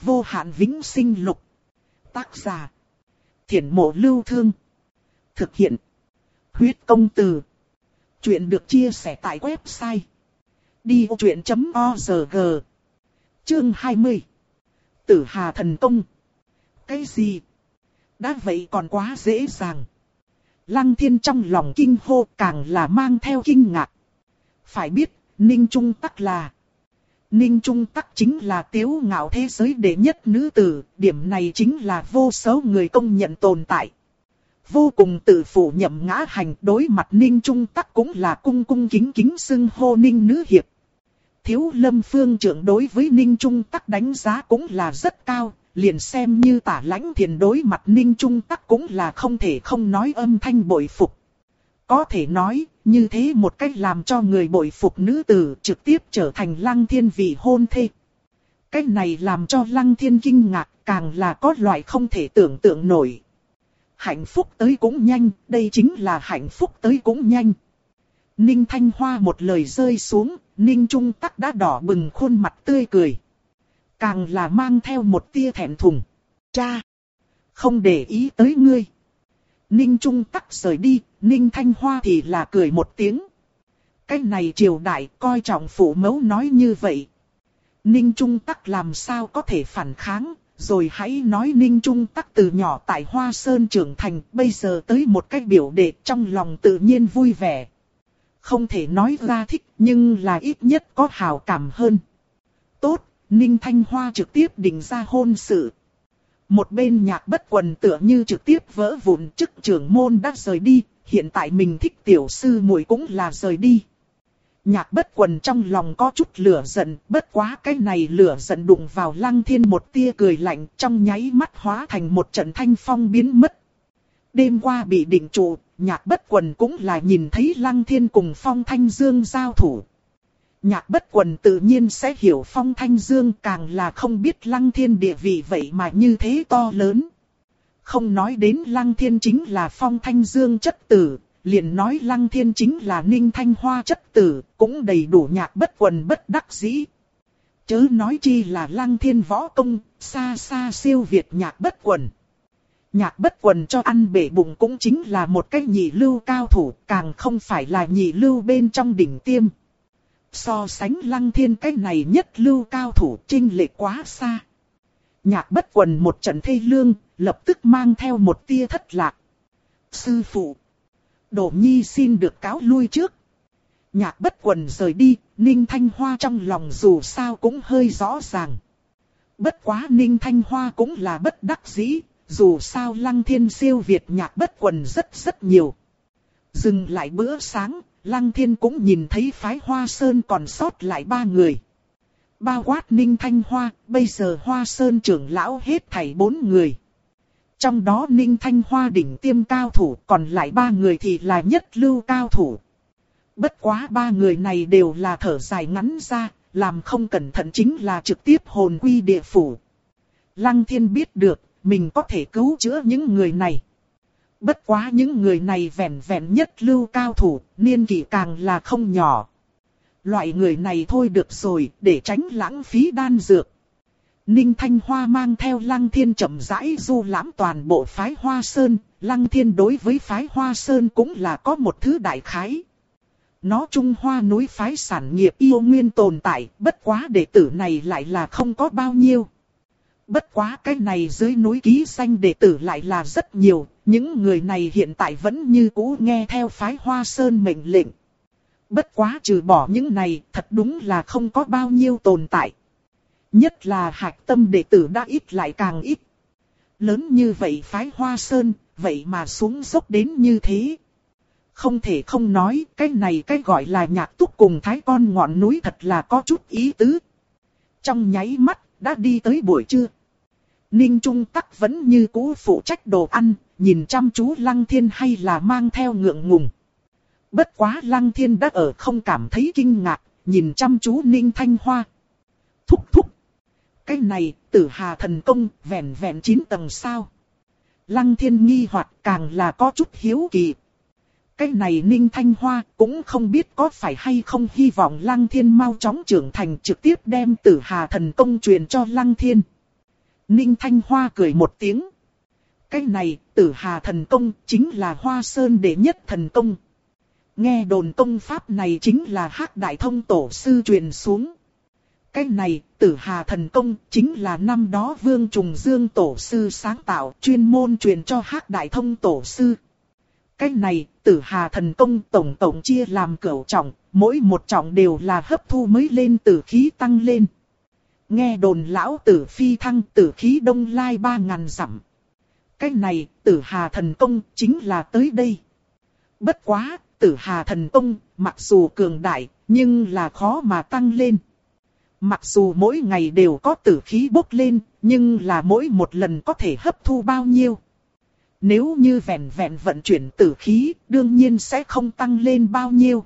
Vô hạn vĩnh sinh lục. Tác giả. Thiển mộ lưu thương. Thực hiện. Huyết công từ. Chuyện được chia sẻ tại website. Đi vô chuyện.org Chương 20 Tử Hà Thần Công Cái gì? Đã vậy còn quá dễ dàng. Lăng thiên trong lòng kinh hô càng là mang theo kinh ngạc. Phải biết, Ninh Trung Tắc là... Ninh Trung Tắc chính là tiếu ngạo thế giới đệ nhất nữ tử, điểm này chính là vô số người công nhận tồn tại. Vô cùng tự phụ nhậm ngã hành đối mặt Ninh Trung Tắc cũng là cung cung kính kính xưng hô Ninh Nữ Hiệp. Thiếu lâm phương trưởng đối với Ninh Trung Tắc đánh giá cũng là rất cao, liền xem như tả lãnh thiền đối mặt Ninh Trung Tắc cũng là không thể không nói âm thanh bội phục. Có thể nói, như thế một cách làm cho người bội phục nữ tử trực tiếp trở thành lăng thiên vị hôn thê. Cách này làm cho lăng thiên kinh ngạc càng là có loại không thể tưởng tượng nổi. Hạnh phúc tới cũng nhanh, đây chính là hạnh phúc tới cũng nhanh. Ninh Thanh Hoa một lời rơi xuống, Ninh Trung Tắc đã đỏ bừng khuôn mặt tươi cười. Càng là mang theo một tia thẹn thùng. Cha! Không để ý tới ngươi. Ninh Trung Tắc rời đi, Ninh Thanh Hoa thì là cười một tiếng. Cái này triều đại coi trọng phụ mẫu nói như vậy. Ninh Trung Tắc làm sao có thể phản kháng, rồi hãy nói Ninh Trung Tắc từ nhỏ tại Hoa Sơn trưởng thành, bây giờ tới một cách biểu đệ trong lòng tự nhiên vui vẻ. Không thể nói ra thích, nhưng là ít nhất có hào cảm hơn. Tốt, Ninh Thanh Hoa trực tiếp định ra hôn sự. Một bên nhạc bất quần tựa như trực tiếp vỡ vụn chức trưởng môn đã rời đi, hiện tại mình thích tiểu sư muội cũng là rời đi. Nhạc bất quần trong lòng có chút lửa giận, bất quá cái này lửa giận đụng vào lăng thiên một tia cười lạnh trong nháy mắt hóa thành một trận thanh phong biến mất. Đêm qua bị định trụ, nhạc bất quần cũng là nhìn thấy lăng thiên cùng phong thanh dương giao thủ. Nhạc bất quần tự nhiên sẽ hiểu phong thanh dương càng là không biết lăng thiên địa vị vậy mà như thế to lớn. Không nói đến lăng thiên chính là phong thanh dương chất tử, liền nói lăng thiên chính là ninh thanh hoa chất tử, cũng đầy đủ nhạc bất quần bất đắc dĩ. Chớ nói chi là lăng thiên võ công, xa xa siêu việt nhạc bất quần. Nhạc bất quần cho ăn bể bụng cũng chính là một cái nhị lưu cao thủ, càng không phải là nhị lưu bên trong đỉnh tiêm. So sánh lăng thiên cái này nhất lưu cao thủ trinh lệ quá xa. Nhạc bất quần một trận thê lương, lập tức mang theo một tia thất lạc. Sư phụ. Đổ nhi xin được cáo lui trước. Nhạc bất quần rời đi, Ninh Thanh Hoa trong lòng dù sao cũng hơi rõ ràng. Bất quá Ninh Thanh Hoa cũng là bất đắc dĩ, dù sao Lăng Thiên siêu Việt nhạc bất quần rất rất nhiều. Dừng lại bữa sáng, Lăng Thiên cũng nhìn thấy phái Hoa Sơn còn sót lại ba người. Bao quát Ninh Thanh Hoa, bây giờ Hoa Sơn trưởng lão hết thảy bốn người. Trong đó Ninh Thanh Hoa đỉnh tiêm cao thủ, còn lại ba người thì là nhất lưu cao thủ. Bất quá ba người này đều là thở dài ngắn ra, làm không cẩn thận chính là trực tiếp hồn quy địa phủ. Lăng Thiên biết được, mình có thể cứu chữa những người này. Bất quá những người này vẹn vẹn nhất lưu cao thủ, niên kỷ càng là không nhỏ. Loại người này thôi được rồi, để tránh lãng phí đan dược. Ninh Thanh Hoa mang theo Lăng Thiên chậm rãi du lãm toàn bộ phái Hoa Sơn, Lăng Thiên đối với phái Hoa Sơn cũng là có một thứ đại khái. Nó Trung Hoa núi phái sản nghiệp yêu nguyên tồn tại, bất quá đệ tử này lại là không có bao nhiêu. Bất quá cái này dưới núi ký danh đệ tử lại là rất nhiều, những người này hiện tại vẫn như cũ nghe theo phái Hoa Sơn mệnh lệnh. Bất quá trừ bỏ những này, thật đúng là không có bao nhiêu tồn tại. Nhất là Hạc tâm đệ tử đã ít lại càng ít. Lớn như vậy phái Hoa Sơn, vậy mà xuống dốc đến như thế. Không thể không nói, cái này cái gọi là nhạc túc cùng thái con ngọn núi thật là có chút ý tứ. Trong nháy mắt, đã đi tới buổi trưa. Ninh Trung Tắc vẫn như cũ phụ trách đồ ăn, nhìn chăm chú Lăng Thiên hay là mang theo ngượng ngùng. Bất quá Lăng Thiên đã ở không cảm thấy kinh ngạc, nhìn chăm chú Ninh Thanh Hoa. Thúc thúc. Cái này, tử hà thần công, vẹn vẹn 9 tầng sao. Lăng Thiên nghi hoặc càng là có chút hiếu kỳ. Cái này Ninh Thanh Hoa cũng không biết có phải hay không hy vọng Lăng Thiên mau chóng trưởng thành trực tiếp đem tử hà thần công truyền cho Lăng Thiên. Ninh Thanh Hoa cười một tiếng. Cái này, tử hà thần công, chính là hoa sơn đệ nhất thần công. Nghe đồn công pháp này chính là hắc đại thông tổ sư truyền xuống. Cái này, tử hà thần công, chính là năm đó vương trùng dương tổ sư sáng tạo, chuyên môn truyền cho hắc đại thông tổ sư. Cái này, tử hà thần công tổng tổng chia làm cửu trọng, mỗi một trọng đều là hấp thu mới lên tử khí tăng lên. Nghe đồn lão tử phi thăng tử khí đông lai ba ngàn dặm. Cái này, tử hà thần công, chính là tới đây. Bất quá, tử hà thần công, mặc dù cường đại, nhưng là khó mà tăng lên. Mặc dù mỗi ngày đều có tử khí bốc lên, nhưng là mỗi một lần có thể hấp thu bao nhiêu. Nếu như vẹn vẹn vận chuyển tử khí, đương nhiên sẽ không tăng lên bao nhiêu.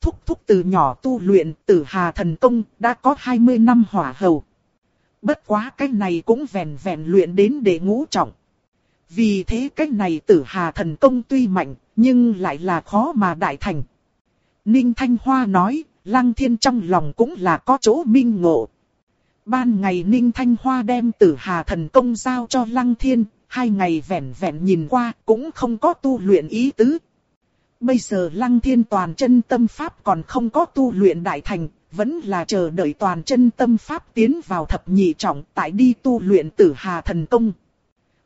Thúc thúc từ nhỏ tu luyện tử hà thần công đã có 20 năm hỏa hầu. Bất quá cái này cũng vẹn vẹn luyện đến để ngũ trọng. Vì thế cái này tử hà thần công tuy mạnh, nhưng lại là khó mà đại thành. Ninh Thanh Hoa nói, Lăng Thiên trong lòng cũng là có chỗ minh ngộ. Ban ngày Ninh Thanh Hoa đem tử hà thần công giao cho Lăng Thiên, hai ngày vẹn vẹn nhìn qua cũng không có tu luyện ý tứ. Bây giờ Lăng Thiên toàn chân tâm pháp còn không có tu luyện đại thành, vẫn là chờ đợi toàn chân tâm pháp tiến vào thập nhị trọng tại đi tu luyện tử hà thần công.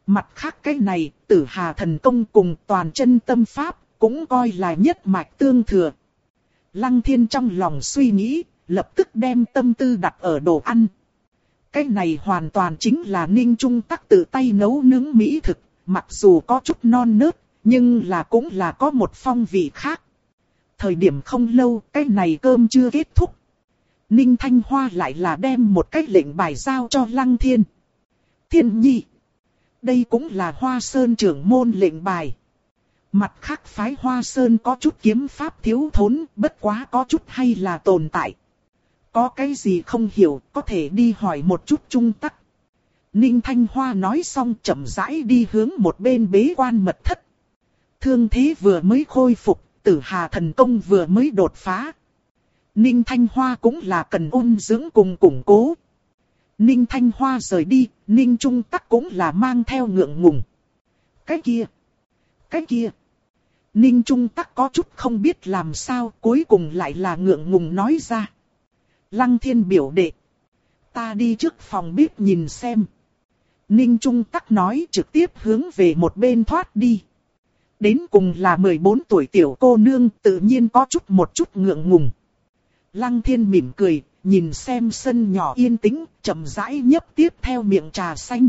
Mặt khác cái này, tử hà thần công cùng toàn chân tâm pháp, cũng coi là nhất mạch tương thừa. Lăng thiên trong lòng suy nghĩ, lập tức đem tâm tư đặt ở đồ ăn. Cái này hoàn toàn chính là ninh trung tắc tự tay nấu nướng mỹ thực, mặc dù có chút non nớt, nhưng là cũng là có một phong vị khác. Thời điểm không lâu, cái này cơm chưa kết thúc. Ninh Thanh Hoa lại là đem một cái lệnh bài giao cho Lăng Thiên. Thiên nhi. Đây cũng là Hoa Sơn trưởng môn lệnh bài. Mặt khác phái Hoa Sơn có chút kiếm pháp thiếu thốn, bất quá có chút hay là tồn tại. Có cái gì không hiểu, có thể đi hỏi một chút trung tắc. Ninh Thanh Hoa nói xong chậm rãi đi hướng một bên bế quan mật thất. Thương thế vừa mới khôi phục, tử hà thần công vừa mới đột phá. Ninh Thanh Hoa cũng là cần ôn dưỡng cùng củng cố. Ninh Thanh Hoa rời đi, Ninh Trung Tắc cũng là mang theo ngượng ngùng. Cái kia, cái kia. Ninh Trung Tắc có chút không biết làm sao, cuối cùng lại là ngượng ngùng nói ra. Lăng thiên biểu đệ. Ta đi trước phòng bếp nhìn xem. Ninh Trung Tắc nói trực tiếp hướng về một bên thoát đi. Đến cùng là 14 tuổi tiểu cô nương tự nhiên có chút một chút ngượng ngùng. Lăng thiên mỉm cười, nhìn xem sân nhỏ yên tĩnh, chậm rãi nhấp tiếp theo miệng trà xanh.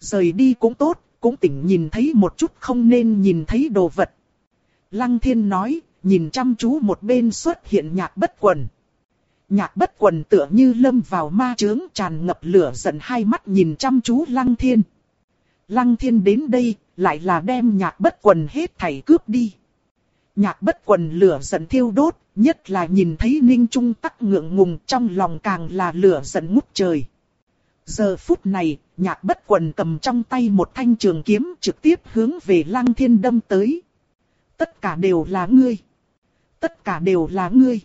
Rời đi cũng tốt, cũng tỉnh nhìn thấy một chút không nên nhìn thấy đồ vật. Lăng thiên nói, nhìn chăm chú một bên xuất hiện nhạc bất quần. Nhạc bất quần tựa như lâm vào ma chướng tràn ngập lửa giận hai mắt nhìn chăm chú lăng thiên. Lăng thiên đến đây, lại là đem nhạc bất quần hết thảy cướp đi. Nhạc bất quần lửa giận thiêu đốt, nhất là nhìn thấy Ninh Trung tắc ngượng ngùng trong lòng càng là lửa giận ngút trời. Giờ phút này, nhạc bất quần cầm trong tay một thanh trường kiếm trực tiếp hướng về lăng thiên đâm tới. Tất cả đều là ngươi. Tất cả đều là ngươi.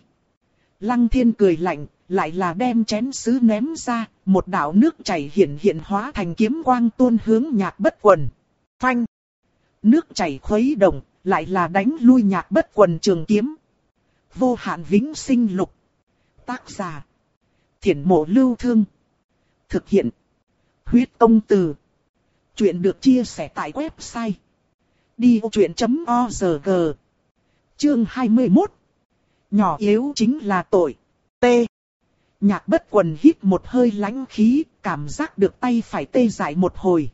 Lăng thiên cười lạnh, lại là đem chén sứ ném ra, một đạo nước chảy hiện hiện hóa thành kiếm quang tuôn hướng nhạc bất quần. Phanh! Nước chảy khuấy động, lại là đánh lui nhạc bất quần trường kiếm. Vô hạn vĩnh sinh lục. Tác giả. Thiển mộ lưu thương. Thực hiện. Huyết công từ. Chuyện được chia sẻ tại website. Đi vô chuyện.org Chương 21 Nhỏ yếu chính là tội. T. Nhạc bất quần hít một hơi lãnh khí, cảm giác được tay phải tê dại một hồi.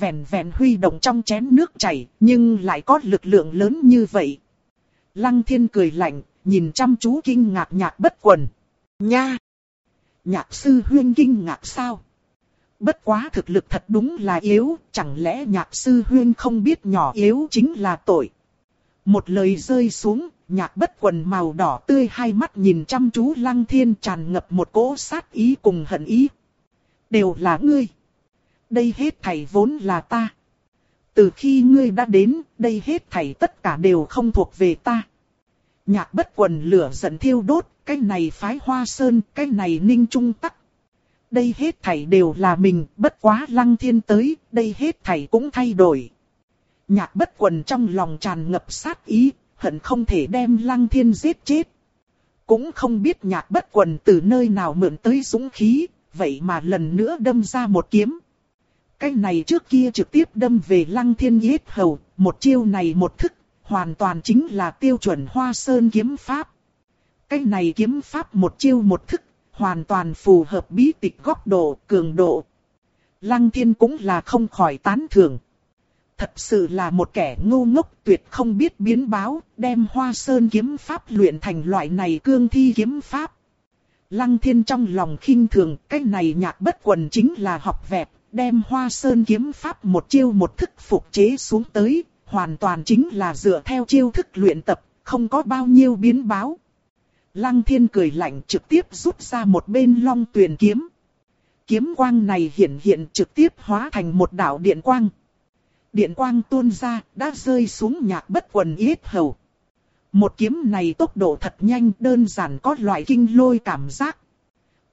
Vẹn vẹn huy động trong chén nước chảy, nhưng lại có lực lượng lớn như vậy. Lăng thiên cười lạnh, nhìn chăm chú kinh ngạc nhạc bất quần. Nha! Nhạc sư huyên kinh ngạc sao? Bất quá thực lực thật đúng là yếu, chẳng lẽ nhạc sư huyên không biết nhỏ yếu chính là tội. Một lời rơi xuống, nhạc bất quần màu đỏ tươi hai mắt nhìn chăm chú lăng thiên tràn ngập một cỗ sát ý cùng hận ý. Đều là ngươi. Đây hết thảy vốn là ta. Từ khi ngươi đã đến, đây hết thảy tất cả đều không thuộc về ta. Nhạc bất quần lửa giận thiêu đốt, cái này phái hoa sơn, cái này ninh trung tắc. Đây hết thảy đều là mình, bất quá lăng thiên tới, đây hết thảy cũng thay đổi. Nhạc bất quần trong lòng tràn ngập sát ý, hận không thể đem lăng thiên giết chết. Cũng không biết nhạc bất quần từ nơi nào mượn tới dũng khí, vậy mà lần nữa đâm ra một kiếm. Cái này trước kia trực tiếp đâm về lăng thiên yết hầu, một chiêu này một thức, hoàn toàn chính là tiêu chuẩn hoa sơn kiếm pháp. Cái này kiếm pháp một chiêu một thức, hoàn toàn phù hợp bí tịch góc độ, cường độ. Lăng thiên cũng là không khỏi tán thưởng. Thật sự là một kẻ ngu ngốc tuyệt không biết biến báo, đem hoa sơn kiếm pháp luyện thành loại này cương thi kiếm pháp. Lăng thiên trong lòng khinh thường, cái này nhạc bất quần chính là học vẹp, đem hoa sơn kiếm pháp một chiêu một thức phục chế xuống tới, hoàn toàn chính là dựa theo chiêu thức luyện tập, không có bao nhiêu biến báo. Lăng thiên cười lạnh trực tiếp rút ra một bên long tuyền kiếm. Kiếm quang này hiện hiện trực tiếp hóa thành một đạo điện quang. Điện quang tuôn ra, đã rơi xuống nhạc bất quần yết hầu. Một kiếm này tốc độ thật nhanh đơn giản có loại kinh lôi cảm giác.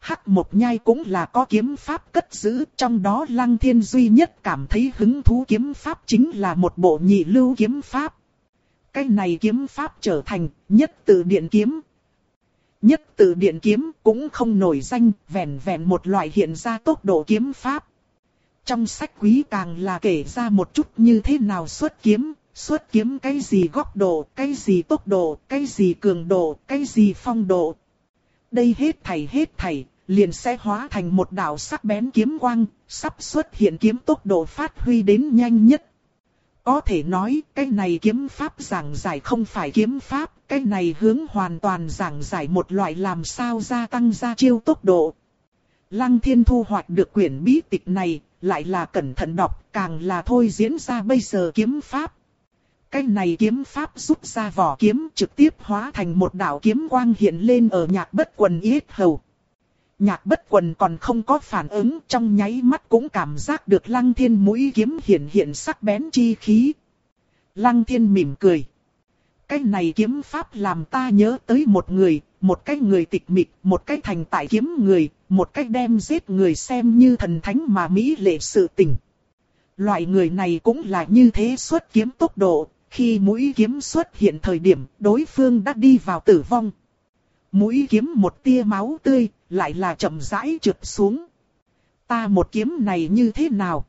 Hắc một nhai cũng là có kiếm pháp cất giữ, trong đó lăng thiên duy nhất cảm thấy hứng thú kiếm pháp chính là một bộ nhị lưu kiếm pháp. Cái này kiếm pháp trở thành nhất tự điện kiếm. Nhất tự điện kiếm cũng không nổi danh, vẹn vẹn một loại hiện ra tốc độ kiếm pháp. Trong sách quý càng là kể ra một chút như thế nào xuất kiếm, xuất kiếm cái gì góc độ, cái gì tốc độ, cái gì cường độ, cái gì phong độ. Đây hết thảy hết thảy, liền sẽ hóa thành một đạo sắc bén kiếm quang, sắp xuất hiện kiếm tốc độ phát huy đến nhanh nhất. Có thể nói, cái này kiếm pháp giảng giải không phải kiếm pháp, cái này hướng hoàn toàn giảng giải một loại làm sao gia tăng ra chiêu tốc độ. Lăng thiên thu hoạch được quyển bí tịch này, lại là cẩn thận đọc, càng là thôi diễn ra bây giờ kiếm pháp. Cái này kiếm pháp rút ra vỏ kiếm trực tiếp hóa thành một đạo kiếm quang hiện lên ở nhạc bất quần yết hầu. Nhạc bất quần còn không có phản ứng trong nháy mắt cũng cảm giác được lăng thiên mũi kiếm hiện hiện sắc bén chi khí. Lăng thiên mỉm cười. Cái này kiếm pháp làm ta nhớ tới một người, một cái người tịch mịch, một cái thành tại kiếm người, một cái đem giết người xem như thần thánh mà Mỹ lệ sự tình. Loại người này cũng là như thế xuất kiếm tốc độ, khi mũi kiếm xuất hiện thời điểm đối phương đã đi vào tử vong. Mũi kiếm một tia máu tươi, lại là chậm rãi trượt xuống. Ta một kiếm này như thế nào?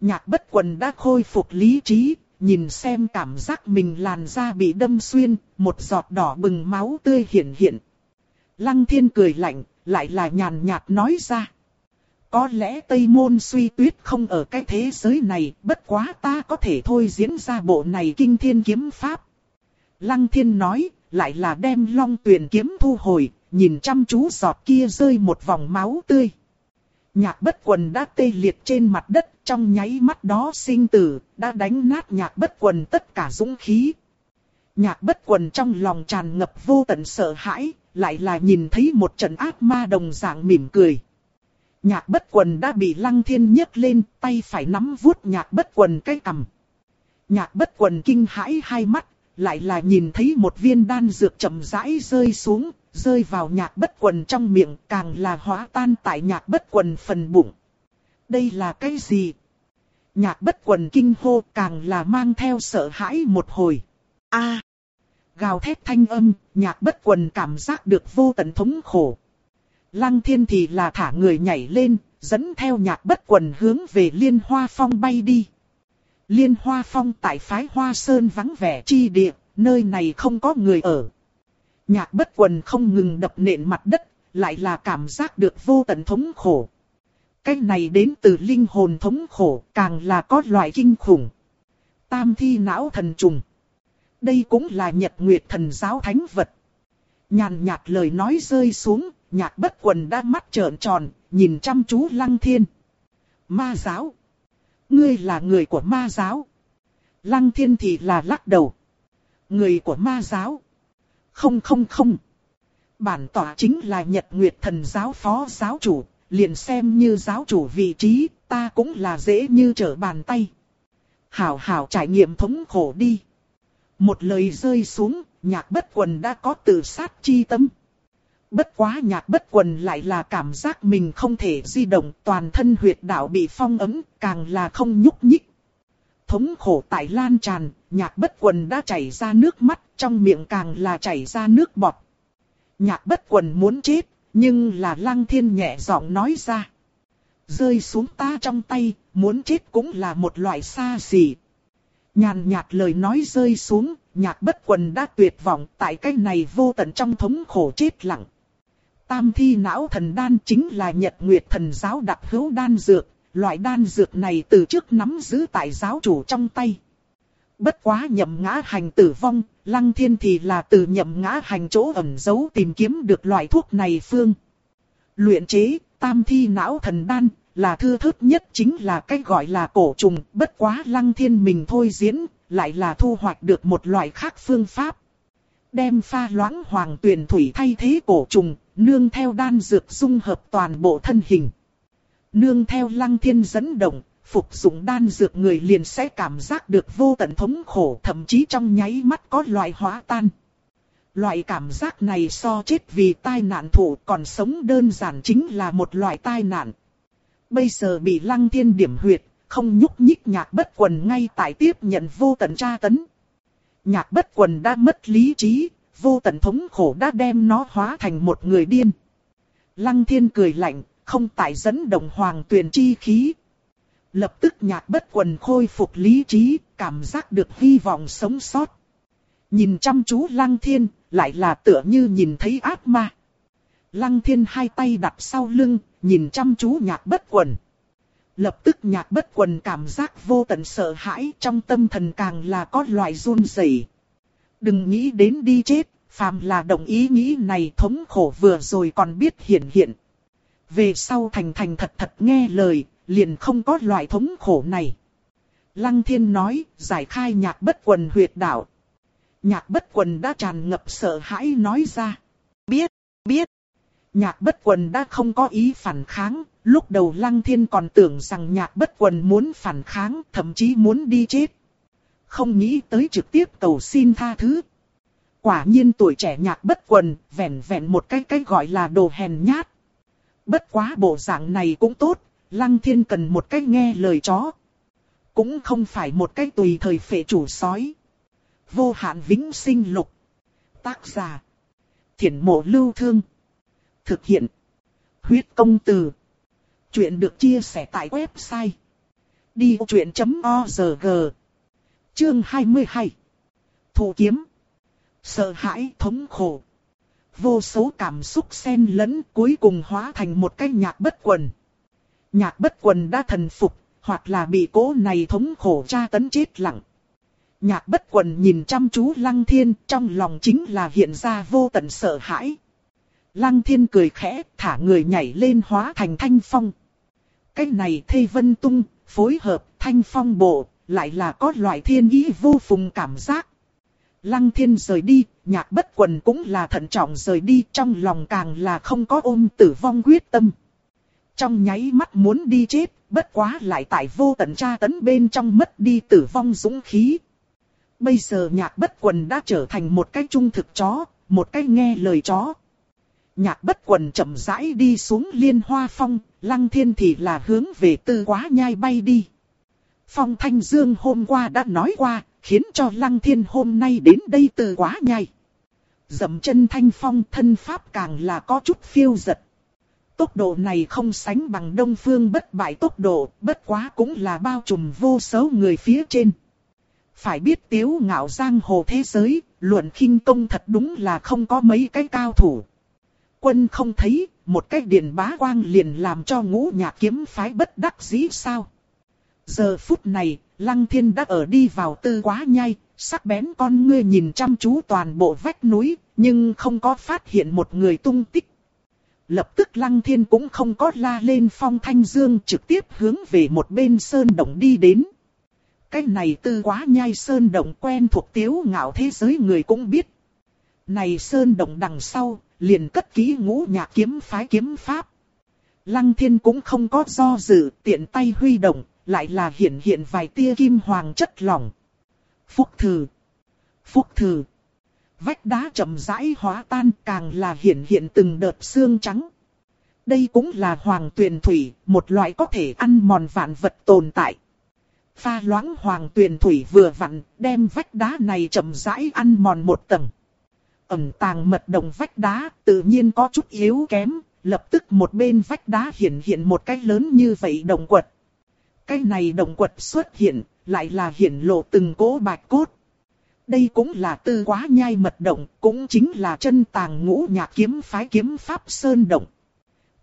Nhạc bất quần đã khôi phục lý trí, nhìn xem cảm giác mình làn da bị đâm xuyên, một giọt đỏ bừng máu tươi hiện hiện. Lăng thiên cười lạnh, lại là nhàn nhạt nói ra. Có lẽ Tây Môn suy tuyết không ở cái thế giới này, bất quá ta có thể thôi diễn ra bộ này kinh thiên kiếm pháp. Lăng thiên nói, lại là đem long tuyển kiếm thu hồi, nhìn chăm chú giọt kia rơi một vòng máu tươi. Nhạc bất quần đã tê liệt trên mặt đất, trong nháy mắt đó sinh tử, đã đánh nát nhạc bất quần tất cả dũng khí. Nhạc bất quần trong lòng tràn ngập vô tận sợ hãi, lại là nhìn thấy một trận ác ma đồng dạng mỉm cười. Nhạc bất quần đã bị lăng thiên nhấc lên, tay phải nắm vuốt nhạc bất quần cái cầm. Nhạc bất quần kinh hãi hai mắt, lại là nhìn thấy một viên đan dược chậm rãi rơi xuống, rơi vào nhạc bất quần trong miệng, càng là hóa tan tại nhạc bất quần phần bụng. Đây là cái gì? Nhạc bất quần kinh hô càng là mang theo sợ hãi một hồi. A, Gào thét thanh âm, nhạc bất quần cảm giác được vô tận thống khổ. Lăng thiên thì là thả người nhảy lên, dẫn theo nhạc bất quần hướng về liên hoa phong bay đi. Liên hoa phong tại phái hoa sơn vắng vẻ chi địa, nơi này không có người ở. Nhạc bất quần không ngừng đập nện mặt đất, lại là cảm giác được vô tận thống khổ. Cái này đến từ linh hồn thống khổ, càng là có loại kinh khủng. Tam thi não thần trùng. Đây cũng là nhật nguyệt thần giáo thánh vật. Nhàn nhạt lời nói rơi xuống, nhạc bất quần đã mắt trợn tròn, nhìn chăm chú lăng thiên. Ma giáo. Ngươi là người của ma giáo. Lăng thiên thì là lắc đầu. Người của ma giáo. Không không không. Bản tỏa chính là nhật nguyệt thần giáo phó giáo chủ, liền xem như giáo chủ vị trí, ta cũng là dễ như trở bàn tay. Hảo hảo trải nghiệm thống khổ đi. Một lời rơi xuống, nhạc bất quần đã có tự sát chi tâm. Bất quá nhạc bất quần lại là cảm giác mình không thể di động, toàn thân huyệt đạo bị phong ấm, càng là không nhúc nhích. Thống khổ tại lan tràn, nhạc bất quần đã chảy ra nước mắt, trong miệng càng là chảy ra nước bọt. Nhạc bất quần muốn chết, nhưng là lăng thiên nhẹ giọng nói ra. Rơi xuống ta trong tay, muốn chết cũng là một loại xa xỉ. Nhàn nhạt lời nói rơi xuống, nhạc bất quần đã tuyệt vọng tại cái này vô tận trong thống khổ chết lặng. Tam thi não thần đan chính là nhật nguyệt thần giáo đặc hữu đan dược, loại đan dược này từ trước nắm giữ tại giáo chủ trong tay. Bất quá nhậm ngã hành tử vong, lăng thiên thì là từ nhậm ngã hành chỗ ẩn giấu tìm kiếm được loại thuốc này phương. Luyện chế, tam thi não thần đan, là thư thức nhất chính là cái gọi là cổ trùng, bất quá lăng thiên mình thôi diễn, lại là thu hoạch được một loại khác phương pháp. Đem pha loãng hoàng tuyển thủy thay thế cổ trùng, nương theo đan dược dung hợp toàn bộ thân hình. Nương theo lăng thiên dẫn động, phục dụng đan dược người liền sẽ cảm giác được vô tận thống khổ thậm chí trong nháy mắt có loại hóa tan. Loại cảm giác này so chết vì tai nạn thủ còn sống đơn giản chính là một loại tai nạn. Bây giờ bị lăng thiên điểm huyệt, không nhúc nhích nhạc bất quần ngay tại tiếp nhận vô tận tra tấn. Nhạc bất quần đã mất lý trí, vô tận thống khổ đã đem nó hóa thành một người điên. Lăng thiên cười lạnh, không tại dẫn đồng hoàng tuyền chi khí. Lập tức nhạc bất quần khôi phục lý trí, cảm giác được hy vọng sống sót. Nhìn chăm chú lăng thiên, lại là tựa như nhìn thấy ác ma. Lăng thiên hai tay đặt sau lưng, nhìn chăm chú nhạc bất quần. Lập tức nhạc bất quần cảm giác vô tận sợ hãi trong tâm thần càng là có loại run rẩy. Đừng nghĩ đến đi chết, phàm là đồng ý nghĩ này thống khổ vừa rồi còn biết hiện hiện. Về sau thành thành thật thật nghe lời, liền không có loại thống khổ này. Lăng thiên nói, giải khai nhạc bất quần huyệt đạo. Nhạc bất quần đã tràn ngập sợ hãi nói ra. Biết, biết. Nhạc bất quần đã không có ý phản kháng, lúc đầu lăng thiên còn tưởng rằng nhạc bất quần muốn phản kháng, thậm chí muốn đi chết. Không nghĩ tới trực tiếp cầu xin tha thứ. Quả nhiên tuổi trẻ nhạc bất quần, vẹn vẹn một cái cái gọi là đồ hèn nhát. Bất quá bộ dạng này cũng tốt, lăng thiên cần một cách nghe lời chó. Cũng không phải một cách tùy thời phệ chủ sói. Vô hạn vĩnh sinh lục. Tác giả. Thiển mộ lưu thương. Thực hiện. Huyết công từ. Chuyện được chia sẻ tại website. Đi chuyện.org Chương 22 Thủ kiếm Sợ hãi thống khổ Vô số cảm xúc xen lẫn cuối cùng hóa thành một cái nhạc bất quần. Nhạc bất quần đã thần phục, hoặc là bị cố này thống khổ tra tấn chết lặng. Nhạc bất quần nhìn chăm chú lăng thiên trong lòng chính là hiện ra vô tận sợ hãi. Lăng thiên cười khẽ, thả người nhảy lên hóa thành thanh phong. Cái này thê vân tung, phối hợp thanh phong bộ, lại là có loại thiên ý vô phùng cảm giác. Lăng thiên rời đi, nhạc bất quần cũng là thận trọng rời đi, trong lòng càng là không có ôm tử vong quyết tâm. Trong nháy mắt muốn đi chết, bất quá lại tại vô tận tra tấn bên trong mất đi tử vong dũng khí. Bây giờ nhạc bất quần đã trở thành một cái trung thực chó, một cái nghe lời chó. Nhạc bất quần chậm rãi đi xuống liên hoa phong, lăng thiên thì là hướng về tư quá nhai bay đi. Phong Thanh Dương hôm qua đã nói qua, khiến cho lăng thiên hôm nay đến đây từ quá nhai. Dậm chân thanh phong thân pháp càng là có chút phiêu giật. Tốc độ này không sánh bằng đông phương bất bại tốc độ, bất quá cũng là bao trùm vô số người phía trên. Phải biết tiếu ngạo giang hồ thế giới, luận khinh công thật đúng là không có mấy cái cao thủ. Quân không thấy, một cái điện bá quang liền làm cho ngũ nhạc kiếm phái bất đắc dĩ sao. Giờ phút này, Lăng Thiên đã ở đi vào tư quá nhai, sắc bén con ngươi nhìn chăm chú toàn bộ vách núi, nhưng không có phát hiện một người tung tích. Lập tức Lăng Thiên cũng không có la lên phong thanh dương trực tiếp hướng về một bên sơn động đi đến. Cái này tư quá nhai sơn động quen thuộc tiếu ngạo thế giới người cũng biết. Này sơn động đằng sau, liền cất ký ngũ nhạc kiếm phái kiếm pháp. Lăng thiên cũng không có do dự, tiện tay huy động, lại là hiện hiện vài tia kim hoàng chất lỏng. Phúc thử, phúc thử, vách đá chậm rãi hóa tan càng là hiện hiện từng đợt xương trắng. Đây cũng là hoàng tuyền thủy, một loại có thể ăn mòn vạn vật tồn tại. Pha loãng hoàng tuyền thủy vừa vặn, đem vách đá này chậm rãi ăn mòn một tầng. Ẩm tàng mật đồng vách đá, tự nhiên có chút yếu kém, lập tức một bên vách đá hiện hiện một cái lớn như vậy đồng quật. Cái này động quật xuất hiện, lại là hiện lộ từng cố bạch cốt. Đây cũng là tư quá nhai mật động, cũng chính là chân tàng ngũ nhạc kiếm phái kiếm pháp sơn động.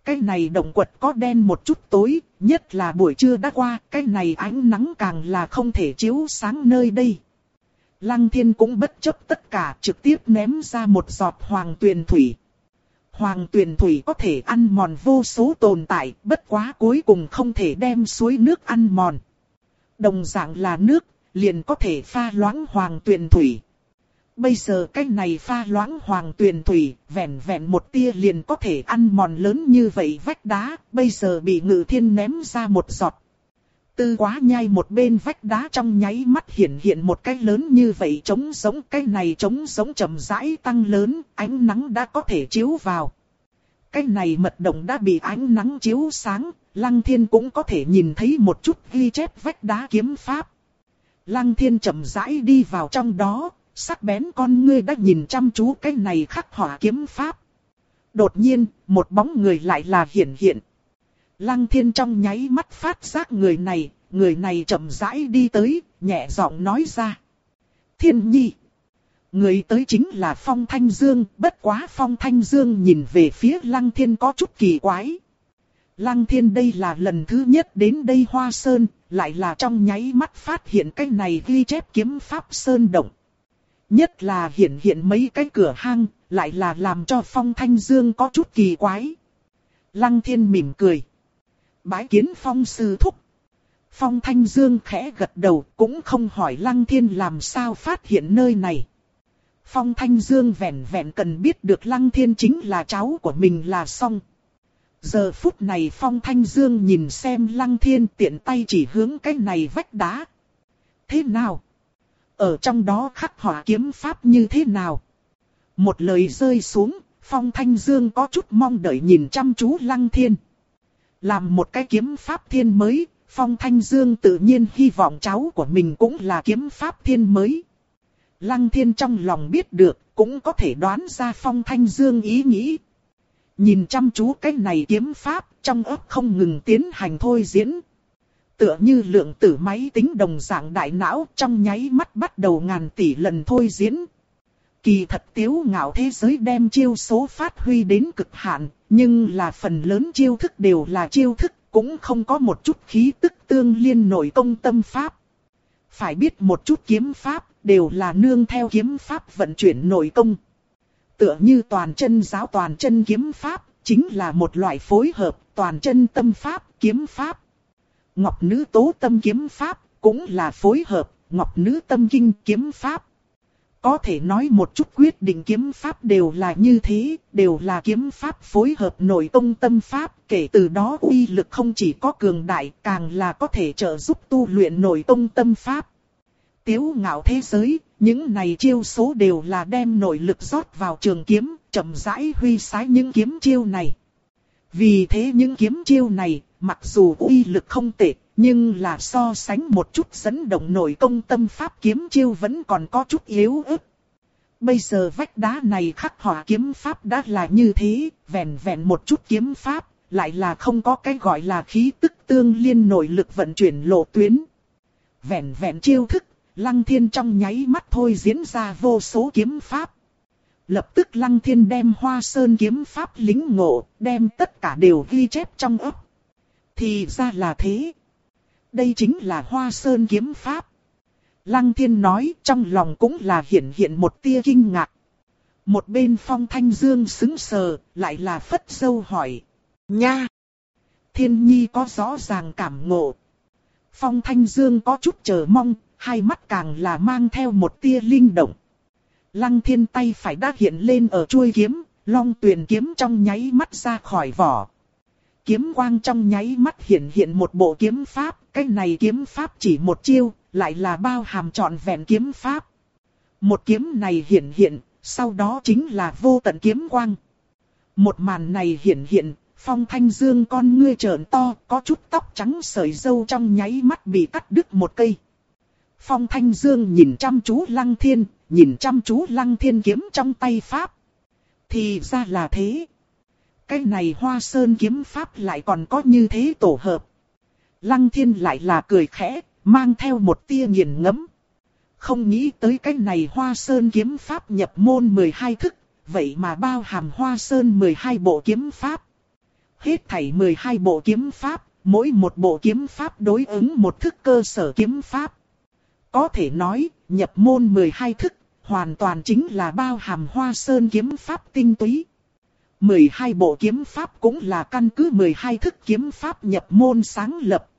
Cái này động quật có đen một chút tối, nhất là buổi trưa đã qua, cái này ánh nắng càng là không thể chiếu sáng nơi đây. Lăng thiên cũng bất chấp tất cả trực tiếp ném ra một giọt hoàng tuyền thủy. Hoàng tuyền thủy có thể ăn mòn vô số tồn tại, bất quá cuối cùng không thể đem suối nước ăn mòn. Đồng dạng là nước, liền có thể pha loãng hoàng tuyền thủy. Bây giờ cái này pha loãng hoàng tuyền thủy, vẹn vẹn một tia liền có thể ăn mòn lớn như vậy vách đá, bây giờ bị ngự thiên ném ra một giọt. Tư quá nhai một bên vách đá trong nháy mắt hiện hiện một cái lớn như vậy trống giống cái này trống giống chậm rãi tăng lớn, ánh nắng đã có thể chiếu vào. Cái này mật động đã bị ánh nắng chiếu sáng, Lăng Thiên cũng có thể nhìn thấy một chút ghi chép vách đá kiếm pháp. Lăng Thiên chậm rãi đi vào trong đó, sắc bén con ngươi đã nhìn chăm chú cái này khắc họa kiếm pháp. Đột nhiên, một bóng người lại là hiện hiện. Lăng Thiên trong nháy mắt phát giác người này, người này chậm rãi đi tới, nhẹ giọng nói ra. Thiên nhi. Người tới chính là Phong Thanh Dương, bất quá Phong Thanh Dương nhìn về phía Lăng Thiên có chút kỳ quái. Lăng Thiên đây là lần thứ nhất đến đây Hoa Sơn, lại là trong nháy mắt phát hiện cái này ghi chép kiếm pháp Sơn Động. Nhất là hiện hiện mấy cái cửa hang, lại là làm cho Phong Thanh Dương có chút kỳ quái. Lăng Thiên mỉm cười. Bái kiến Phong Sư Thúc. Phong Thanh Dương khẽ gật đầu cũng không hỏi Lăng Thiên làm sao phát hiện nơi này. Phong Thanh Dương vẹn vẹn cần biết được Lăng Thiên chính là cháu của mình là xong. Giờ phút này Phong Thanh Dương nhìn xem Lăng Thiên tiện tay chỉ hướng cái này vách đá. Thế nào? Ở trong đó khắc họa kiếm pháp như thế nào? Một lời rơi xuống, Phong Thanh Dương có chút mong đợi nhìn chăm chú Lăng Thiên. Làm một cái kiếm pháp thiên mới, Phong Thanh Dương tự nhiên hy vọng cháu của mình cũng là kiếm pháp thiên mới. Lăng Thiên trong lòng biết được, cũng có thể đoán ra Phong Thanh Dương ý nghĩ. Nhìn chăm chú cái này kiếm pháp, trong ấp không ngừng tiến hành thôi diễn. Tựa như lượng tử máy tính đồng dạng đại não trong nháy mắt bắt đầu ngàn tỷ lần thôi diễn. Kỳ thật tiếu ngạo thế giới đem chiêu số phát huy đến cực hạn, nhưng là phần lớn chiêu thức đều là chiêu thức, cũng không có một chút khí tức tương liên nội công tâm pháp. Phải biết một chút kiếm pháp, đều là nương theo kiếm pháp vận chuyển nội công. Tựa như toàn chân giáo toàn chân kiếm pháp, chính là một loại phối hợp toàn chân tâm pháp, kiếm pháp. Ngọc nữ tố tâm kiếm pháp, cũng là phối hợp, ngọc nữ tâm kinh kiếm pháp. Có thể nói một chút quyết định kiếm pháp đều là như thế, đều là kiếm pháp phối hợp nội công tâm pháp, kể từ đó uy lực không chỉ có cường đại, càng là có thể trợ giúp tu luyện nội công tâm pháp. Tiếu ngạo thế giới, những này chiêu số đều là đem nội lực rót vào trường kiếm, chậm rãi huy sái những kiếm chiêu này. Vì thế những kiếm chiêu này, mặc dù uy lực không tệ, nhưng là so sánh một chút dẫn động nội công tâm pháp kiếm chiêu vẫn còn có chút yếu ớt. Bây giờ vách đá này khắc họa kiếm pháp đã là như thế, vẹn vẹn một chút kiếm pháp, lại là không có cái gọi là khí tức tương liên nội lực vận chuyển lộ tuyến. Vẹn vẹn chiêu thức, lăng thiên trong nháy mắt thôi diễn ra vô số kiếm pháp. Lập tức lăng thiên đem hoa sơn kiếm pháp lính ngộ, đem tất cả đều ghi chép trong ấp. Thì ra là thế. Đây chính là hoa sơn kiếm pháp. Lăng thiên nói trong lòng cũng là hiện hiện một tia kinh ngạc. Một bên phong thanh dương xứng sờ, lại là phất sâu hỏi. Nha! Thiên nhi có rõ ràng cảm ngộ. Phong thanh dương có chút chờ mong, hai mắt càng là mang theo một tia linh động. Lăng thiên tay phải đã hiện lên ở chuôi kiếm, long tuyền kiếm trong nháy mắt ra khỏi vỏ. Kiếm quang trong nháy mắt hiện hiện một bộ kiếm pháp, cái này kiếm pháp chỉ một chiêu, lại là bao hàm trọn vẹn kiếm pháp. Một kiếm này hiện hiện, sau đó chính là vô tận kiếm quang. Một màn này hiện hiện, phong thanh dương con ngươi trợn to, có chút tóc trắng sợi dâu trong nháy mắt bị cắt đứt một cây. Phong thanh dương nhìn chăm chú lăng thiên, nhìn chăm chú lăng thiên kiếm trong tay Pháp. Thì ra là thế. Cái này hoa sơn kiếm Pháp lại còn có như thế tổ hợp. Lăng thiên lại là cười khẽ, mang theo một tia nghiền ngẫm. Không nghĩ tới cái này hoa sơn kiếm Pháp nhập môn 12 thức, vậy mà bao hàm hoa sơn 12 bộ kiếm Pháp. Hết thảy 12 bộ kiếm Pháp, mỗi một bộ kiếm Pháp đối ứng một thức cơ sở kiếm Pháp. Có thể nói, nhập môn 12 thức, hoàn toàn chính là bao hàm hoa sơn kiếm pháp tinh túy. 12 bộ kiếm pháp cũng là căn cứ 12 thức kiếm pháp nhập môn sáng lập.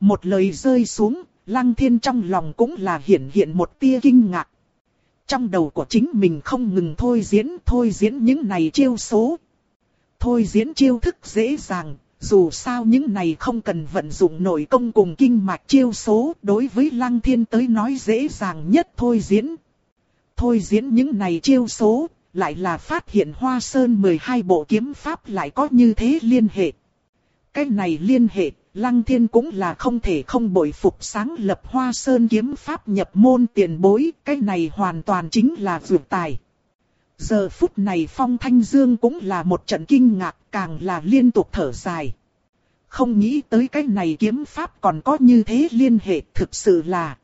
Một lời rơi xuống, lăng thiên trong lòng cũng là hiện hiện một tia kinh ngạc. Trong đầu của chính mình không ngừng thôi diễn, thôi diễn những này chiêu số. Thôi diễn chiêu thức dễ dàng, dù sao những này không cần vận dụng nội công cùng kinh mạch chiêu số, đối với Lăng Thiên tới nói dễ dàng nhất thôi diễn. Thôi diễn những này chiêu số, lại là phát hiện Hoa Sơn 12 bộ kiếm pháp lại có như thế liên hệ. Cái này liên hệ, Lăng Thiên cũng là không thể không bội phục sáng lập Hoa Sơn kiếm pháp nhập môn tiền bối, cái này hoàn toàn chính là vượt tài. Giờ phút này Phong Thanh Dương cũng là một trận kinh ngạc, càng là liên tục thở dài. Không nghĩ tới cái này kiếm pháp còn có như thế liên hệ thực sự là...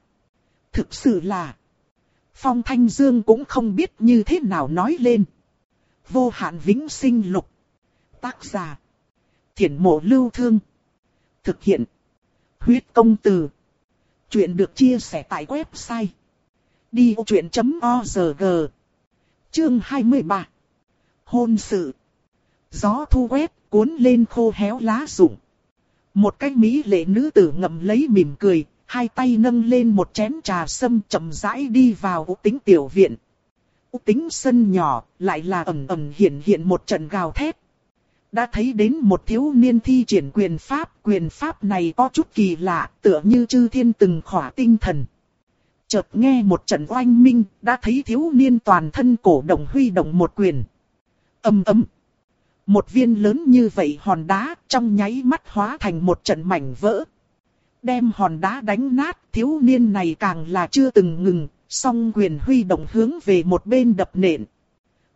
Thực sự là... Phong Thanh Dương cũng không biết như thế nào nói lên. Vô hạn vĩnh sinh lục. Tác giả. Thiển mộ lưu thương. Thực hiện. Huyết công từ. Chuyện được chia sẻ tại website. Đi vô chuyện.org Chương 23 Hôn sự Gió thu quét cuốn lên khô héo lá rụng. Một cái mỹ lệ nữ tử ngậm lấy mỉm cười, hai tay nâng lên một chén trà sâm chậm rãi đi vào ú tính tiểu viện. Ú tính sân nhỏ, lại là ẩm ẩm hiện hiện một trận gào thét. Đã thấy đến một thiếu niên thi triển quyền pháp, quyền pháp này có chút kỳ lạ, tựa như chư thiên từng khỏa tinh thần. Chợt nghe một trận oanh minh, đã thấy thiếu niên toàn thân cổ động huy động một quyền. ầm ầm. Một viên lớn như vậy hòn đá trong nháy mắt hóa thành một trận mảnh vỡ. Đem hòn đá đánh nát, thiếu niên này càng là chưa từng ngừng, song quyền huy động hướng về một bên đập nện.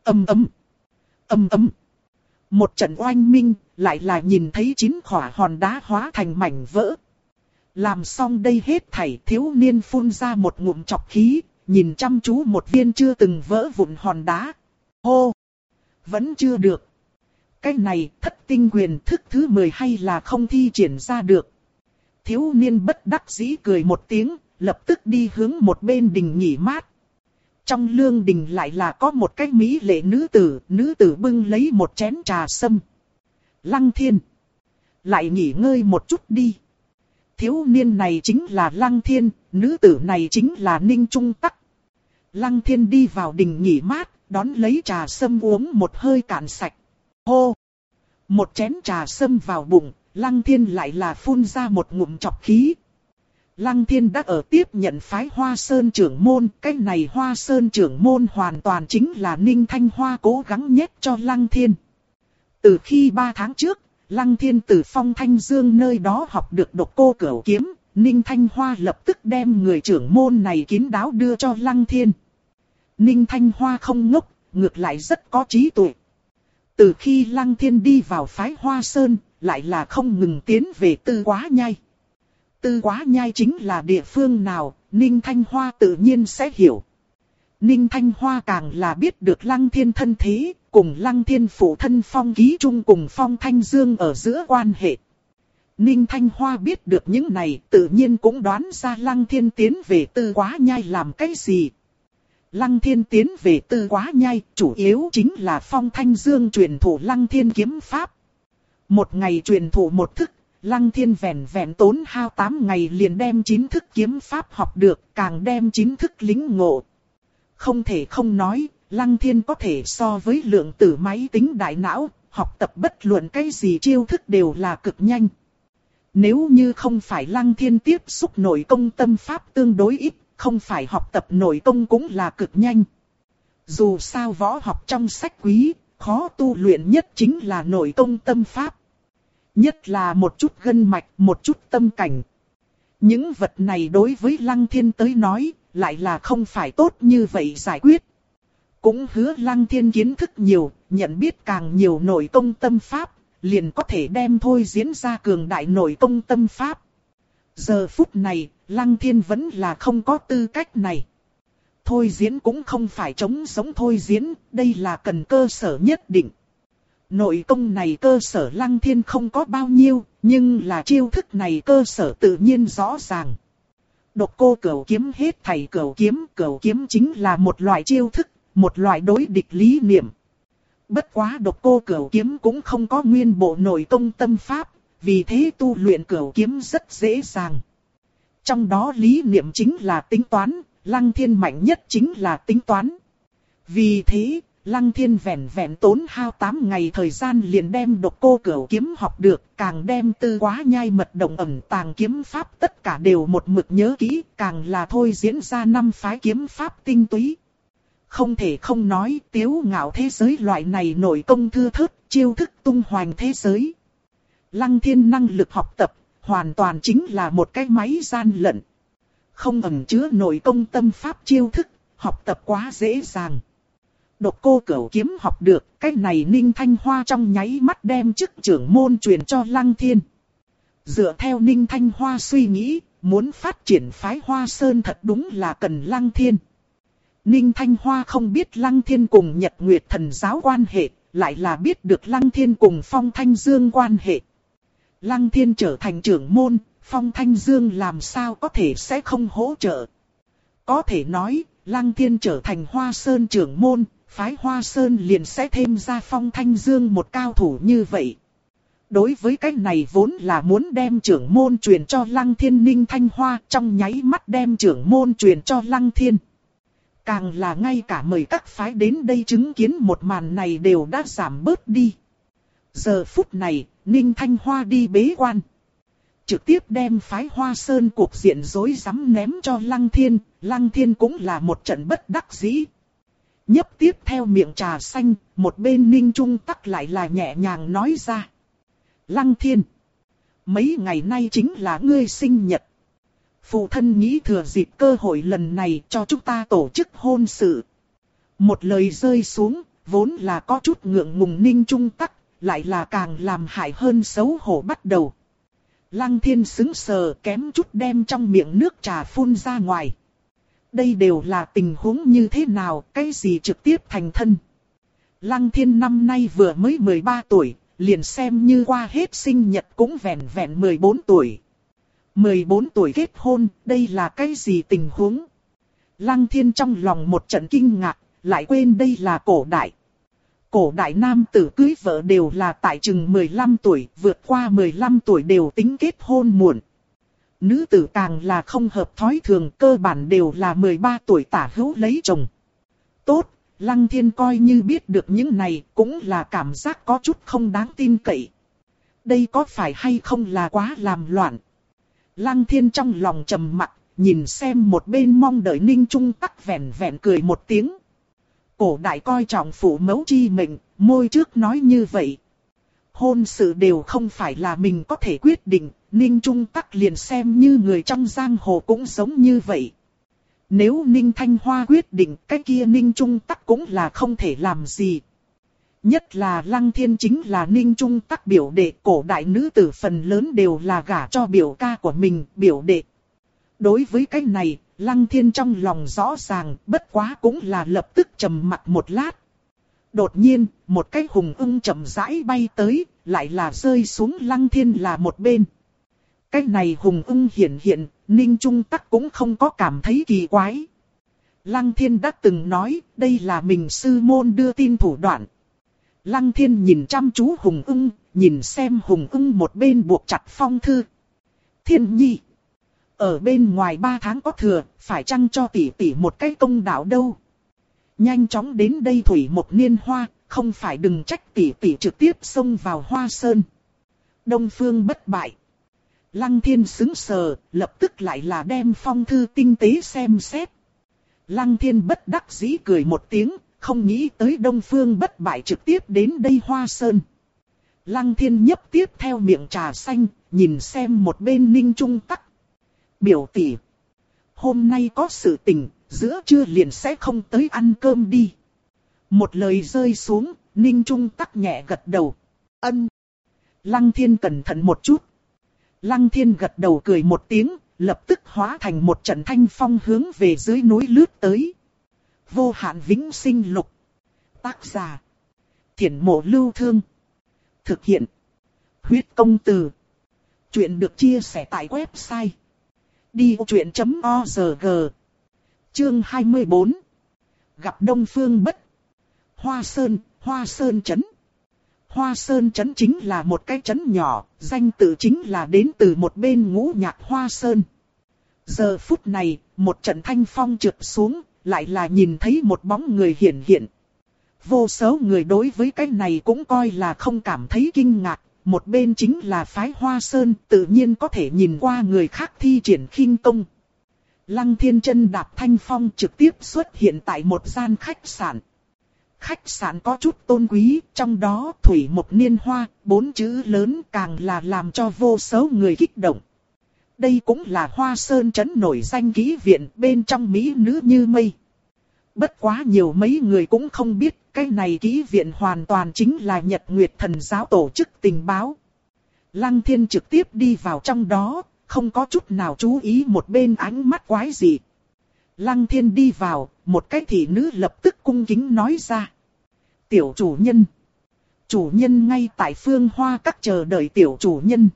ầm ầm, ầm ầm. Một trận oanh minh, lại là nhìn thấy chín khỏa hòn đá hóa thành mảnh vỡ. Làm xong đây hết thảy thiếu niên phun ra một ngụm chọc khí, nhìn chăm chú một viên chưa từng vỡ vụn hòn đá. Hô! Vẫn chưa được. Cái này thất tinh quyền thức thứ 10 hay là không thi triển ra được. Thiếu niên bất đắc dĩ cười một tiếng, lập tức đi hướng một bên đình nghỉ mát. Trong lương đình lại là có một cái mỹ lệ nữ tử, nữ tử bưng lấy một chén trà sâm. Lăng thiên. Lại nghỉ ngơi một chút đi. Thiếu niên này chính là Lăng thiên, nữ tử này chính là Ninh Trung Tắc. Lăng thiên đi vào đình nghỉ mát, đón lấy trà sâm uống một hơi cạn sạch. Hô! Một chén trà sâm vào bụng, Lăng Thiên lại là phun ra một ngụm chọc khí. Lăng Thiên đã ở tiếp nhận phái Hoa Sơn trưởng môn, cái này Hoa Sơn trưởng môn hoàn toàn chính là Ninh Thanh Hoa cố gắng nhét cho Lăng Thiên. Từ khi ba tháng trước, Lăng Thiên từ phong Thanh Dương nơi đó học được độc cô cửu kiếm, Ninh Thanh Hoa lập tức đem người trưởng môn này kín đáo đưa cho Lăng Thiên. Ninh Thanh Hoa không ngốc, ngược lại rất có trí tuệ. Từ khi Lăng Thiên đi vào phái Hoa Sơn, lại là không ngừng tiến về tư quá nhai. Tư quá nhai chính là địa phương nào, Ninh Thanh Hoa tự nhiên sẽ hiểu. Ninh Thanh Hoa càng là biết được Lăng Thiên thân thế, cùng Lăng Thiên phụ thân phong ký chung cùng phong Thanh Dương ở giữa quan hệ. Ninh Thanh Hoa biết được những này tự nhiên cũng đoán ra Lăng Thiên tiến về tư quá nhai làm cái gì. Lăng thiên tiến về tư quá nhai, chủ yếu chính là phong thanh dương truyền thủ lăng thiên kiếm pháp. Một ngày truyền thụ một thức, lăng thiên vẹn vẹn tốn hao 8 ngày liền đem chín thức kiếm pháp học được, càng đem chín thức lính ngộ. Không thể không nói, lăng thiên có thể so với lượng tử máy tính đại não, học tập bất luận cái gì chiêu thức đều là cực nhanh. Nếu như không phải lăng thiên tiếp xúc nội công tâm pháp tương đối ít, không phải học tập nội công cũng là cực nhanh. Dù sao võ học trong sách quý, khó tu luyện nhất chính là nội công tâm pháp. Nhất là một chút gân mạch, một chút tâm cảnh. Những vật này đối với Lăng Thiên tới nói, lại là không phải tốt như vậy giải quyết. Cũng hứa Lăng Thiên kiến thức nhiều, nhận biết càng nhiều nội công tâm pháp, liền có thể đem thôi diễn ra cường đại nội công tâm pháp. Giờ phút này, Lăng Thiên vẫn là không có tư cách này. Thôi diễn cũng không phải chống sống thôi diễn, đây là cần cơ sở nhất định. Nội công này cơ sở Lăng Thiên không có bao nhiêu, nhưng là chiêu thức này cơ sở tự nhiên rõ ràng. Độc cô cửu kiếm hết thầy cửu kiếm, cửu kiếm chính là một loại chiêu thức, một loại đối địch lý niệm. Bất quá độc cô cửu kiếm cũng không có nguyên bộ nội công tâm pháp, vì thế tu luyện cửu kiếm rất dễ dàng. Trong đó lý niệm chính là tính toán, lăng thiên mạnh nhất chính là tính toán. Vì thế, lăng thiên vẹn vẹn tốn hao 8 ngày thời gian liền đem độc cô cửu kiếm học được, càng đem tư quá nhai mật động ẩm tàng kiếm pháp tất cả đều một mực nhớ kỹ, càng là thôi diễn ra năm phái kiếm pháp tinh túy. Không thể không nói tiếu ngạo thế giới loại này nổi công thưa thớt, chiêu thức tung hoành thế giới. Lăng thiên năng lực học tập, hoàn toàn chính là một cái máy gian lận. Không ẩn chứa nổi công tâm pháp chiêu thức, học tập quá dễ dàng. Độc cô cửu kiếm học được, cái này Ninh Thanh Hoa trong nháy mắt đem chức trưởng môn truyền cho Lăng Thiên. Dựa theo Ninh Thanh Hoa suy nghĩ, muốn phát triển phái Hoa Sơn thật đúng là cần Lăng Thiên. Ninh Thanh Hoa không biết Lăng Thiên cùng Nhật Nguyệt thần giáo quan hệ, lại là biết được Lăng Thiên cùng Phong Thanh Dương quan hệ. Lăng Thiên trở thành trưởng môn, Phong Thanh Dương làm sao có thể sẽ không hỗ trợ. Có thể nói, Lăng Thiên trở thành Hoa Sơn trưởng môn, phái Hoa Sơn liền sẽ thêm ra Phong Thanh Dương một cao thủ như vậy. Đối với cái này vốn là muốn đem trưởng môn truyền cho Lăng Thiên Ninh Thanh Hoa trong nháy mắt đem trưởng môn truyền cho Lăng Thiên. Càng là ngay cả mời các phái đến đây chứng kiến một màn này đều đã giảm bớt đi. Giờ phút này, Ninh Thanh Hoa đi bế quan. Trực tiếp đem phái Hoa Sơn cuộc diện rối rắm ném cho Lăng Thiên, Lăng Thiên cũng là một trận bất đắc dĩ. Nhấp tiếp theo miệng trà xanh, một bên Ninh Trung tắc lại là nhẹ nhàng nói ra. Lăng Thiên, mấy ngày nay chính là ngươi sinh nhật. Phụ thân nghĩ thừa dịp cơ hội lần này cho chúng ta tổ chức hôn sự. Một lời rơi xuống, vốn là có chút ngượng ngùng ninh trung tắc, lại là càng làm hại hơn xấu hổ bắt đầu. Lăng thiên xứng sờ kém chút đem trong miệng nước trà phun ra ngoài. Đây đều là tình huống như thế nào, cái gì trực tiếp thành thân. Lăng thiên năm nay vừa mới 13 tuổi, liền xem như qua hết sinh nhật cũng vẹn vẹn 14 tuổi. 14 tuổi kết hôn, đây là cái gì tình huống? Lăng thiên trong lòng một trận kinh ngạc, lại quên đây là cổ đại. Cổ đại nam tử cưới vợ đều là tại chừng 15 tuổi, vượt qua 15 tuổi đều tính kết hôn muộn. Nữ tử càng là không hợp thói thường, cơ bản đều là 13 tuổi tả hữu lấy chồng. Tốt, Lăng Thiên coi như biết được những này, cũng là cảm giác có chút không đáng tin cậy. Đây có phải hay không là quá làm loạn? Lăng thiên trong lòng trầm mặc, nhìn xem một bên mong đợi ninh trung tắc vẻn vẹn cười một tiếng. Cổ đại coi trọng phụ mẫu chi mệnh, môi trước nói như vậy. Hôn sự đều không phải là mình có thể quyết định, ninh trung tắc liền xem như người trong giang hồ cũng giống như vậy. Nếu ninh thanh hoa quyết định cái kia ninh trung tắc cũng là không thể làm gì. Nhất là lăng thiên chính là ninh trung tắc biểu đệ cổ đại nữ tử phần lớn đều là gả cho biểu ca của mình, biểu đệ. Đối với cái này, lăng thiên trong lòng rõ ràng, bất quá cũng là lập tức trầm mặt một lát. Đột nhiên, một cái hùng ưng chậm rãi bay tới, lại là rơi xuống lăng thiên là một bên. Cái này hùng ưng hiện hiện, ninh trung tắc cũng không có cảm thấy kỳ quái. Lăng thiên đã từng nói, đây là mình sư môn đưa tin thủ đoạn. Lăng thiên nhìn chăm chú Hùng ưng, nhìn xem Hùng ưng một bên buộc chặt phong thư. Thiên nhi. Ở bên ngoài ba tháng có thừa, phải chăng cho tỷ tỷ một cái công đạo đâu. Nhanh chóng đến đây thủy một niên hoa, không phải đừng trách tỷ tỷ trực tiếp xông vào hoa sơn. Đông phương bất bại. Lăng thiên xứng sờ, lập tức lại là đem phong thư tinh tế xem xét. Lăng thiên bất đắc dĩ cười một tiếng, không nghĩ tới Đông Phương bất bại trực tiếp đến đây Hoa Sơn. Lăng thiên nhấp tiếp theo miệng trà xanh, nhìn xem một bên ninh trung tắc. Biểu tỷ. Hôm nay có sự tình, giữa trưa liền sẽ không tới ăn cơm đi. Một lời rơi xuống, ninh trung tắc nhẹ gật đầu. Ân. Lăng thiên cẩn thận một chút. Lăng thiên gật đầu cười một tiếng, lập tức hóa thành một trận thanh phong hướng về dưới núi lướt tới. Vô hạn vĩnh sinh lục. Tác giả. Thiển mộ lưu thương. Thực hiện. Huyết công từ. Chuyện được chia sẻ tại website. Đi vô chuyện.org Chương 24 Gặp Đông Phương Bất Hoa Sơn, Hoa Sơn Trấn Hoa Sơn Trấn chính là một cái trấn nhỏ, danh tự chính là đến từ một bên ngũ nhạc Hoa Sơn. Giờ phút này, một trận thanh phong trượt xuống, lại là nhìn thấy một bóng người hiện hiện. Vô số người đối với cái này cũng coi là không cảm thấy kinh ngạc, một bên chính là phái Hoa Sơn tự nhiên có thể nhìn qua người khác thi triển khinh công. Lăng thiên chân đạp thanh phong trực tiếp xuất hiện tại một gian khách sạn. Khách sạn có chút tôn quý, trong đó thủy một niên hoa, bốn chữ lớn càng là làm cho vô số người kích động. Đây cũng là hoa sơn trấn nổi danh ký viện bên trong Mỹ nữ như mây. Bất quá nhiều mấy người cũng không biết, cái này ký viện hoàn toàn chính là Nhật Nguyệt Thần giáo tổ chức tình báo. Lăng thiên trực tiếp đi vào trong đó, không có chút nào chú ý một bên ánh mắt quái gì. Lăng thiên đi vào, một cái thị nữ lập tức cung kính nói ra. Tiểu chủ nhân. Chủ nhân ngay tại phương hoa các chờ đợi tiểu chủ nhân.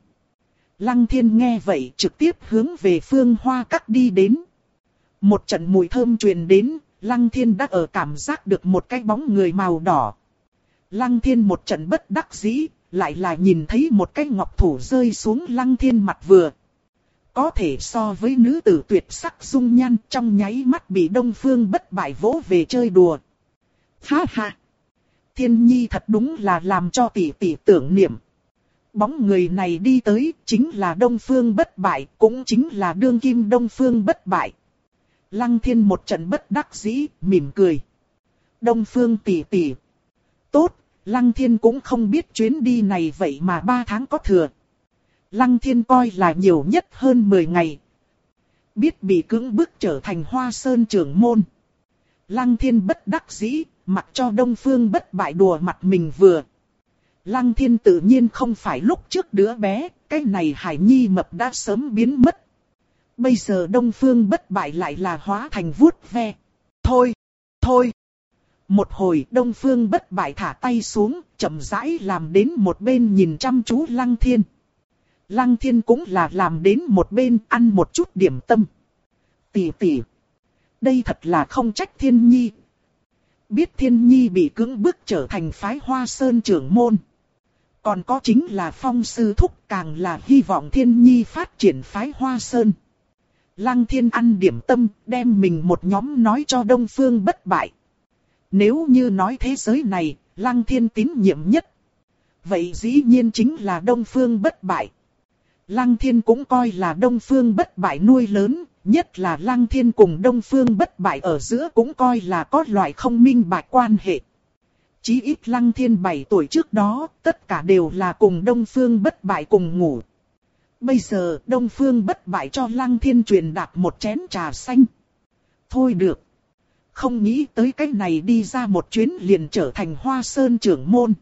Lăng thiên nghe vậy trực tiếp hướng về phương hoa các đi đến. Một trận mùi thơm truyền đến, lăng thiên đã ở cảm giác được một cái bóng người màu đỏ. Lăng thiên một trận bất đắc dĩ, lại là nhìn thấy một cái ngọc thủ rơi xuống lăng thiên mặt vừa. Có thể so với nữ tử tuyệt sắc dung nhan trong nháy mắt bị đông phương bất bại vỗ về chơi đùa. Ha ha! Thiên nhi thật đúng là làm cho tỷ tỷ tưởng niệm. Bóng người này đi tới chính là đông phương bất bại, cũng chính là đương kim đông phương bất bại. Lăng thiên một trận bất đắc dĩ, mỉm cười. Đông phương tỷ tỷ. Tốt, Lăng thiên cũng không biết chuyến đi này vậy mà ba tháng có thừa. Lăng thiên coi là nhiều nhất hơn 10 ngày. Biết bị cưỡng bức trở thành hoa sơn trưởng môn. Lăng thiên bất đắc dĩ, mặc cho đông phương bất bại đùa mặt mình vừa. Lăng thiên tự nhiên không phải lúc trước đứa bé, cái này hải nhi mập đã sớm biến mất. Bây giờ đông phương bất bại lại là hóa thành vuốt ve. Thôi, thôi. Một hồi đông phương bất bại thả tay xuống, chậm rãi làm đến một bên nhìn chăm chú lăng thiên. Lăng thiên cũng là làm đến một bên ăn một chút điểm tâm. Tỷ tỷ. Đây thật là không trách thiên nhi. Biết thiên nhi bị cưỡng bức trở thành phái hoa sơn trưởng môn. Còn có chính là phong sư thúc càng là hy vọng thiên nhi phát triển phái hoa sơn. Lăng thiên ăn điểm tâm, đem mình một nhóm nói cho đông phương bất bại. Nếu như nói thế giới này, lăng thiên tín nhiệm nhất. Vậy dĩ nhiên chính là đông phương bất bại. Lăng thiên cũng coi là đông phương bất bại nuôi lớn, nhất là lăng thiên cùng đông phương bất bại ở giữa cũng coi là có loại không minh bạch quan hệ. Chí ít lăng thiên 7 tuổi trước đó, tất cả đều là cùng đông phương bất bại cùng ngủ. Bây giờ đông phương bất bại cho lăng thiên truyền đạt một chén trà xanh. Thôi được. Không nghĩ tới cái này đi ra một chuyến liền trở thành hoa sơn trưởng môn.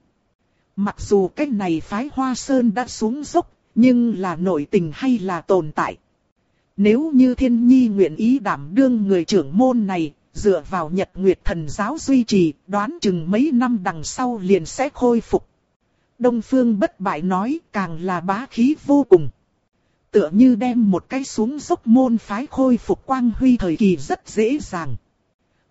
Mặc dù cái này phái hoa sơn đã xuống dốc, nhưng là nội tình hay là tồn tại. Nếu như thiên nhi nguyện ý đảm đương người trưởng môn này, dựa vào nhật nguyệt thần giáo duy trì, đoán chừng mấy năm đằng sau liền sẽ khôi phục. Đông phương bất bại nói càng là bá khí vô cùng. Tựa như đem một cái xuống dốc môn phái khôi phục quang huy thời kỳ rất dễ dàng.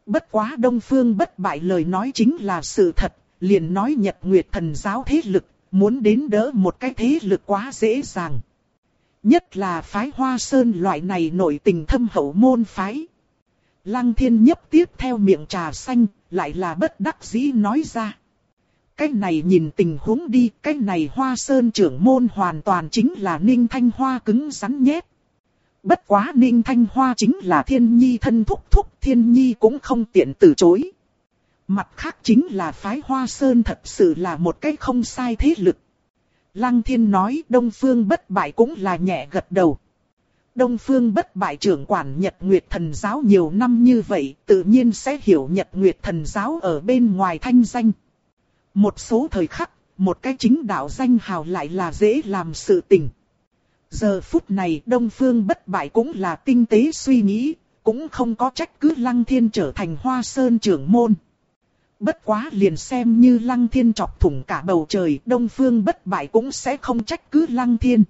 Bất quá đông phương bất bại lời nói chính là sự thật, liền nói nhật nguyệt thần giáo thế lực, muốn đến đỡ một cái thế lực quá dễ dàng. Nhất là phái hoa sơn loại này nổi tình thâm hậu môn phái. Lăng thiên nhấp tiếp theo miệng trà xanh, lại là bất đắc dĩ nói ra. Cái này nhìn tình huống đi, cái này hoa sơn trưởng môn hoàn toàn chính là ninh thanh hoa cứng rắn nhét. Bất quá ninh thanh hoa chính là thiên nhi thân thúc thúc, thiên nhi cũng không tiện từ chối. Mặt khác chính là phái Hoa Sơn thật sự là một cái không sai thế lực. Lăng thiên nói Đông Phương bất bại cũng là nhẹ gật đầu. Đông Phương bất bại trưởng quản Nhật Nguyệt Thần Giáo nhiều năm như vậy, tự nhiên sẽ hiểu Nhật Nguyệt Thần Giáo ở bên ngoài thanh danh. Một số thời khắc, một cái chính đạo danh hào lại là dễ làm sự tình. Giờ phút này Đông Phương bất bại cũng là tinh tế suy nghĩ, cũng không có trách cứ Lăng Thiên trở thành Hoa Sơn trưởng môn. Bất quá liền xem như Lăng Thiên chọc thủng cả bầu trời, Đông Phương bất bại cũng sẽ không trách cứ Lăng Thiên.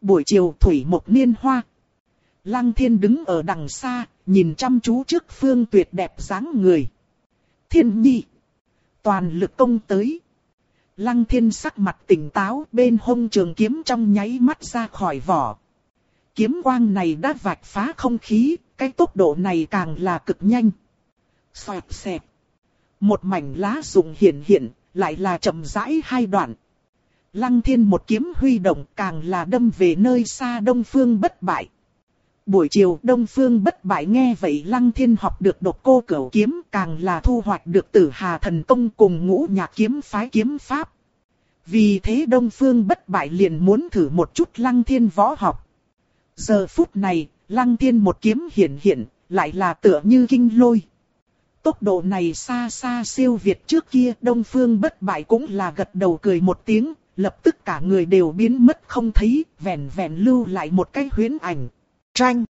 Buổi chiều thủy một niên hoa. Lăng Thiên đứng ở đằng xa, nhìn chăm chú trước phương tuyệt đẹp dáng người. Thiên nhi. Toàn lực công tới. Lăng thiên sắc mặt tỉnh táo bên hông trường kiếm trong nháy mắt ra khỏi vỏ. Kiếm quang này đã vạch phá không khí, cái tốc độ này càng là cực nhanh. Xoẹt xẹp. Một mảnh lá rụng hiện hiện, lại là chậm rãi hai đoạn. Lăng thiên một kiếm huy động càng là đâm về nơi xa đông phương bất bại. Buổi chiều Đông Phương bất bại nghe vậy Lăng Thiên học được độc cô cửu kiếm càng là thu hoạch được tử hà thần công cùng ngũ nhạc kiếm phái kiếm pháp. Vì thế Đông Phương bất bại liền muốn thử một chút Lăng Thiên võ học. Giờ phút này, Lăng Thiên một kiếm hiện hiện, lại là tựa như kinh lôi. Tốc độ này xa xa siêu việt trước kia Đông Phương bất bại cũng là gật đầu cười một tiếng, lập tức cả người đều biến mất không thấy, vẹn vẹn lưu lại một cái huyến ảnh. Tranh.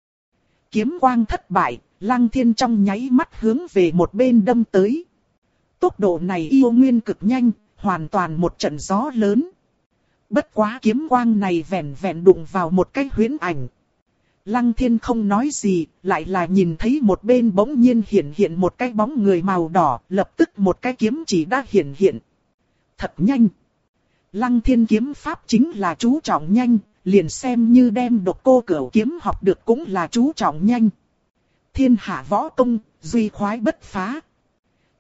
Kiếm quang thất bại, lăng thiên trong nháy mắt hướng về một bên đâm tới. Tốc độ này yêu nguyên cực nhanh, hoàn toàn một trận gió lớn. Bất quá kiếm quang này vẹn vẹn đụng vào một cái huyến ảnh. Lăng thiên không nói gì, lại là nhìn thấy một bên bỗng nhiên hiện hiện một cái bóng người màu đỏ, lập tức một cái kiếm chỉ đã hiện hiện. Thật nhanh. Lăng thiên kiếm pháp chính là chú trọng nhanh, liền xem như đem độc cô cửu kiếm học được cũng là chú trọng nhanh. Thiên hạ võ công, duy khoái bất phá.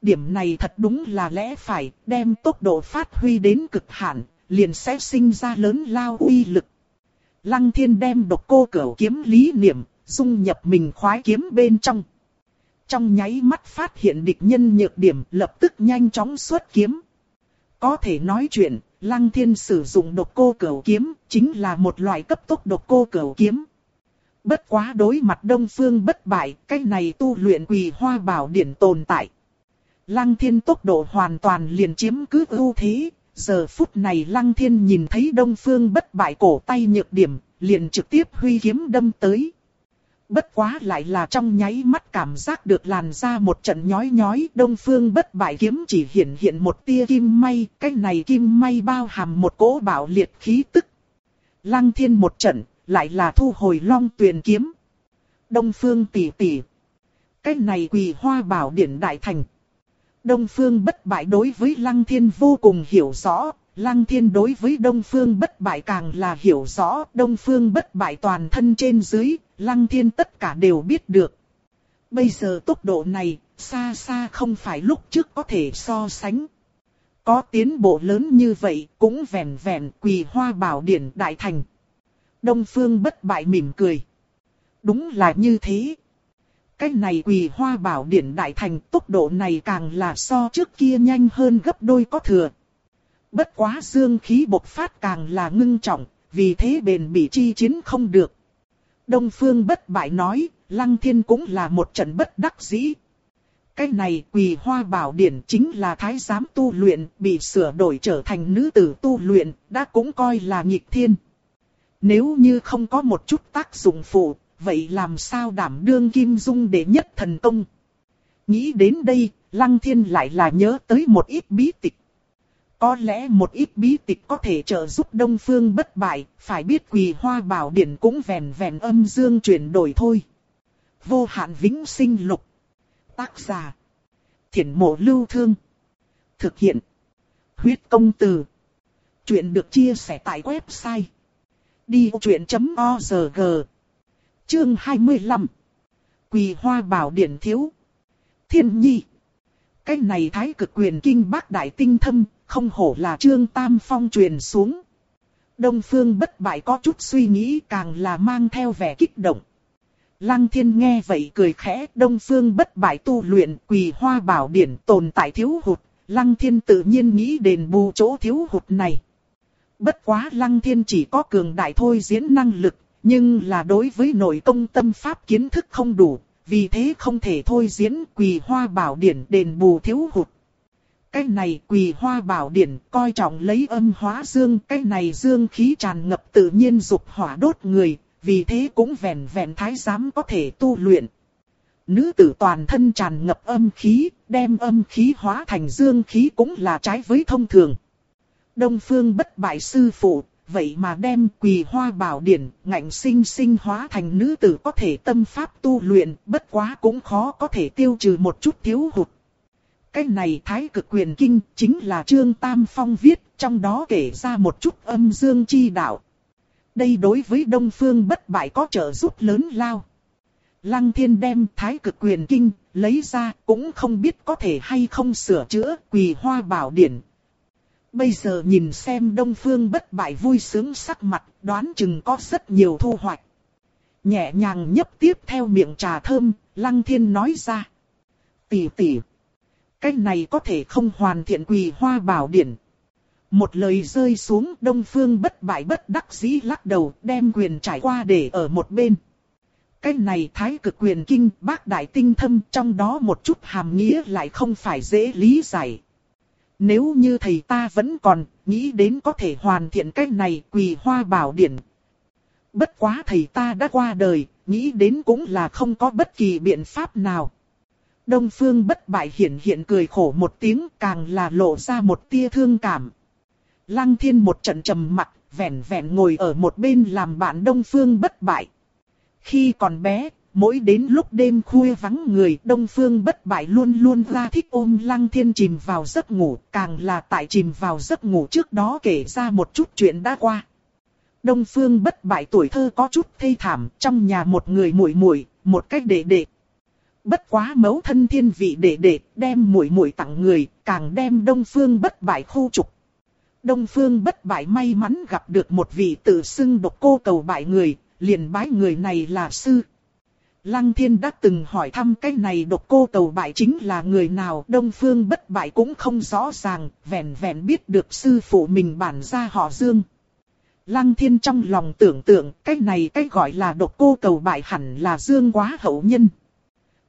Điểm này thật đúng là lẽ phải, đem tốc độ phát huy đến cực hạn, liền sẽ sinh ra lớn lao uy lực. Lăng thiên đem độc cô cửu kiếm lý niệm, dung nhập mình khoái kiếm bên trong. Trong nháy mắt phát hiện địch nhân nhược điểm lập tức nhanh chóng xuất kiếm. Có thể nói chuyện, Lăng Thiên sử dụng độc cô cửu kiếm, chính là một loại cấp tốc độc cô cửu kiếm. Bất quá đối mặt đông phương bất bại, cái này tu luyện quỳ hoa bảo điển tồn tại. Lăng Thiên tốc độ hoàn toàn liền chiếm cứ ưu thế, giờ phút này Lăng Thiên nhìn thấy đông phương bất bại cổ tay nhược điểm, liền trực tiếp huy kiếm đâm tới bất quá lại là trong nháy mắt cảm giác được làn ra một trận nhói nhói, đông phương bất bại kiếm chỉ hiện hiện một tia kim may, cái này kim may bao hàm một cỗ bảo liệt khí tức. Lăng thiên một trận, lại là thu hồi long tuyền kiếm. Đông phương tỷ tỷ. Cái này quỳ hoa bảo điển đại thành. Đông phương bất bại đối với lăng thiên vô cùng hiểu rõ, Lăng thiên đối với Đông Phương bất bại càng là hiểu rõ, Đông Phương bất bại toàn thân trên dưới, Lăng thiên tất cả đều biết được. Bây giờ tốc độ này, xa xa không phải lúc trước có thể so sánh. Có tiến bộ lớn như vậy, cũng vẹn vẹn quỳ hoa bảo điển đại thành. Đông Phương bất bại mỉm cười. Đúng là như thế. Cái này quỳ hoa bảo điển đại thành tốc độ này càng là so trước kia nhanh hơn gấp đôi có thừa. Bất quá dương khí bộc phát càng là ngưng trọng, vì thế bền bị chi chiến không được. Đông Phương bất bại nói, Lăng Thiên cũng là một trận bất đắc dĩ. Cái này quỳ hoa bảo điển chính là thái giám tu luyện, bị sửa đổi trở thành nữ tử tu luyện, đã cũng coi là nghịch thiên. Nếu như không có một chút tác dụng phụ, vậy làm sao đảm đương kim dung đệ nhất thần công? Nghĩ đến đây, Lăng Thiên lại là nhớ tới một ít bí tịch. Có lẽ một ít bí tịch có thể trợ giúp Đông Phương bất bại, phải biết quỳ hoa bảo điển cũng vẹn vẹn âm dương chuyển đổi thôi. Vô hạn vĩnh sinh lục. Tác giả. Thiển mộ lưu thương. Thực hiện. Huyết công từ. Chuyện được chia sẻ tại website. Đi truyện.org Chương 25 Quỳ hoa bảo điển thiếu. Thiên nhi. Cái này thái cực quyền kinh bác đại tinh thâm, không hổ là Trương Tam Phong truyền xuống. Đông Phương bất bại có chút suy nghĩ càng là mang theo vẻ kích động. Lăng thiên nghe vậy cười khẽ, đông phương bất bại tu luyện, quỳ hoa bảo điển tồn tại thiếu hụt, lăng thiên tự nhiên nghĩ đền bù chỗ thiếu hụt này. Bất quá lăng thiên chỉ có cường đại thôi diễn năng lực, nhưng là đối với nội công tâm pháp kiến thức không đủ, vì thế không thể thôi diễn quỳ hoa bảo điển đền bù thiếu hụt. Cái này quỳ hoa bảo điển coi trọng lấy âm hóa dương, cái này dương khí tràn ngập tự nhiên dục hỏa đốt người, vì thế cũng vẹn vẹn thái giám có thể tu luyện. Nữ tử toàn thân tràn ngập âm khí, đem âm khí hóa thành dương khí cũng là trái với thông thường. Đông phương bất bại sư phụ, vậy mà đem quỳ hoa bảo điển, ngạnh sinh sinh hóa thành nữ tử có thể tâm pháp tu luyện, bất quá cũng khó có thể tiêu trừ một chút thiếu hụt. Cái này thái cực quyền kinh chính là Trương Tam Phong viết, trong đó kể ra một chút âm dương chi đạo. Đây đối với Đông Phương bất bại có trợ giúp lớn lao. Lăng thiên đem thái cực quyền kinh, lấy ra cũng không biết có thể hay không sửa chữa quỳ hoa bảo điển. Bây giờ nhìn xem Đông Phương bất bại vui sướng sắc mặt, đoán chừng có rất nhiều thu hoạch. Nhẹ nhàng nhấp tiếp theo miệng trà thơm, Lăng Thiên nói ra. Tỷ tỷ, cái này có thể không hoàn thiện quỳ hoa bảo điển. Một lời rơi xuống Đông Phương bất bại bất đắc dĩ lắc đầu đem quyền trải qua để ở một bên. Cái này thái cực quyền kinh bác đại tinh thâm trong đó một chút hàm nghĩa lại không phải dễ lý giải. Nếu như thầy ta vẫn còn, nghĩ đến có thể hoàn thiện cái này quỳ hoa bảo điển. Bất quá thầy ta đã qua đời, nghĩ đến cũng là không có bất kỳ biện pháp nào. Đông phương bất bại hiển hiện cười khổ một tiếng càng là lộ ra một tia thương cảm. Lăng thiên một trận trầm mặt, vẻn vẹn ngồi ở một bên làm bạn đông phương bất bại. Khi còn bé, mỗi đến lúc đêm khuya vắng người đông phương bất bại luôn luôn ra thích ôm lăng thiên chìm vào giấc ngủ, càng là tại chìm vào giấc ngủ trước đó kể ra một chút chuyện đã qua. Đông phương bất bại tuổi thơ có chút thê thảm, trong nhà một người muội muội, một cách đệ đệ. Bất quá mẫu thân thiên vị đệ đệ, đem muội muội tặng người, càng đem đông phương bất bại khu trục. Đông phương bất bại may mắn gặp được một vị tự xưng độc cô cầu bại người, liền bái người này là sư. Lăng thiên đã từng hỏi thăm cái này độc cô cầu bại chính là người nào đông phương bất bại cũng không rõ ràng, vẹn vẹn biết được sư phụ mình bản ra họ dương. Lăng thiên trong lòng tưởng tượng cái này cái gọi là độc cô cầu bại hẳn là dương quá hậu nhân.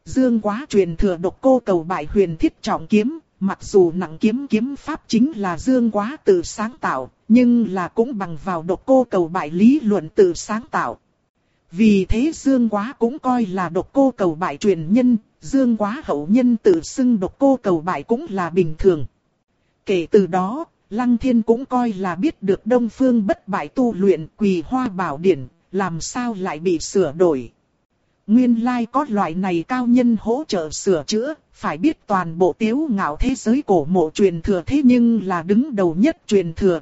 Dương quá truyền thừa độc cô cầu bại huyền thiết trọng kiếm, mặc dù nặng kiếm kiếm pháp chính là dương quá tự sáng tạo, nhưng là cũng bằng vào độc cô cầu bại lý luận tự sáng tạo. Vì thế Dương Quá cũng coi là độc cô cầu bại truyền nhân, Dương Quá hậu nhân tự xưng độc cô cầu bại cũng là bình thường. Kể từ đó, Lăng Thiên cũng coi là biết được Đông Phương bất bại tu luyện quỳ hoa bảo điển, làm sao lại bị sửa đổi. Nguyên lai có loại này cao nhân hỗ trợ sửa chữa, phải biết toàn bộ tiếu ngạo thế giới cổ mộ truyền thừa thế nhưng là đứng đầu nhất truyền thừa,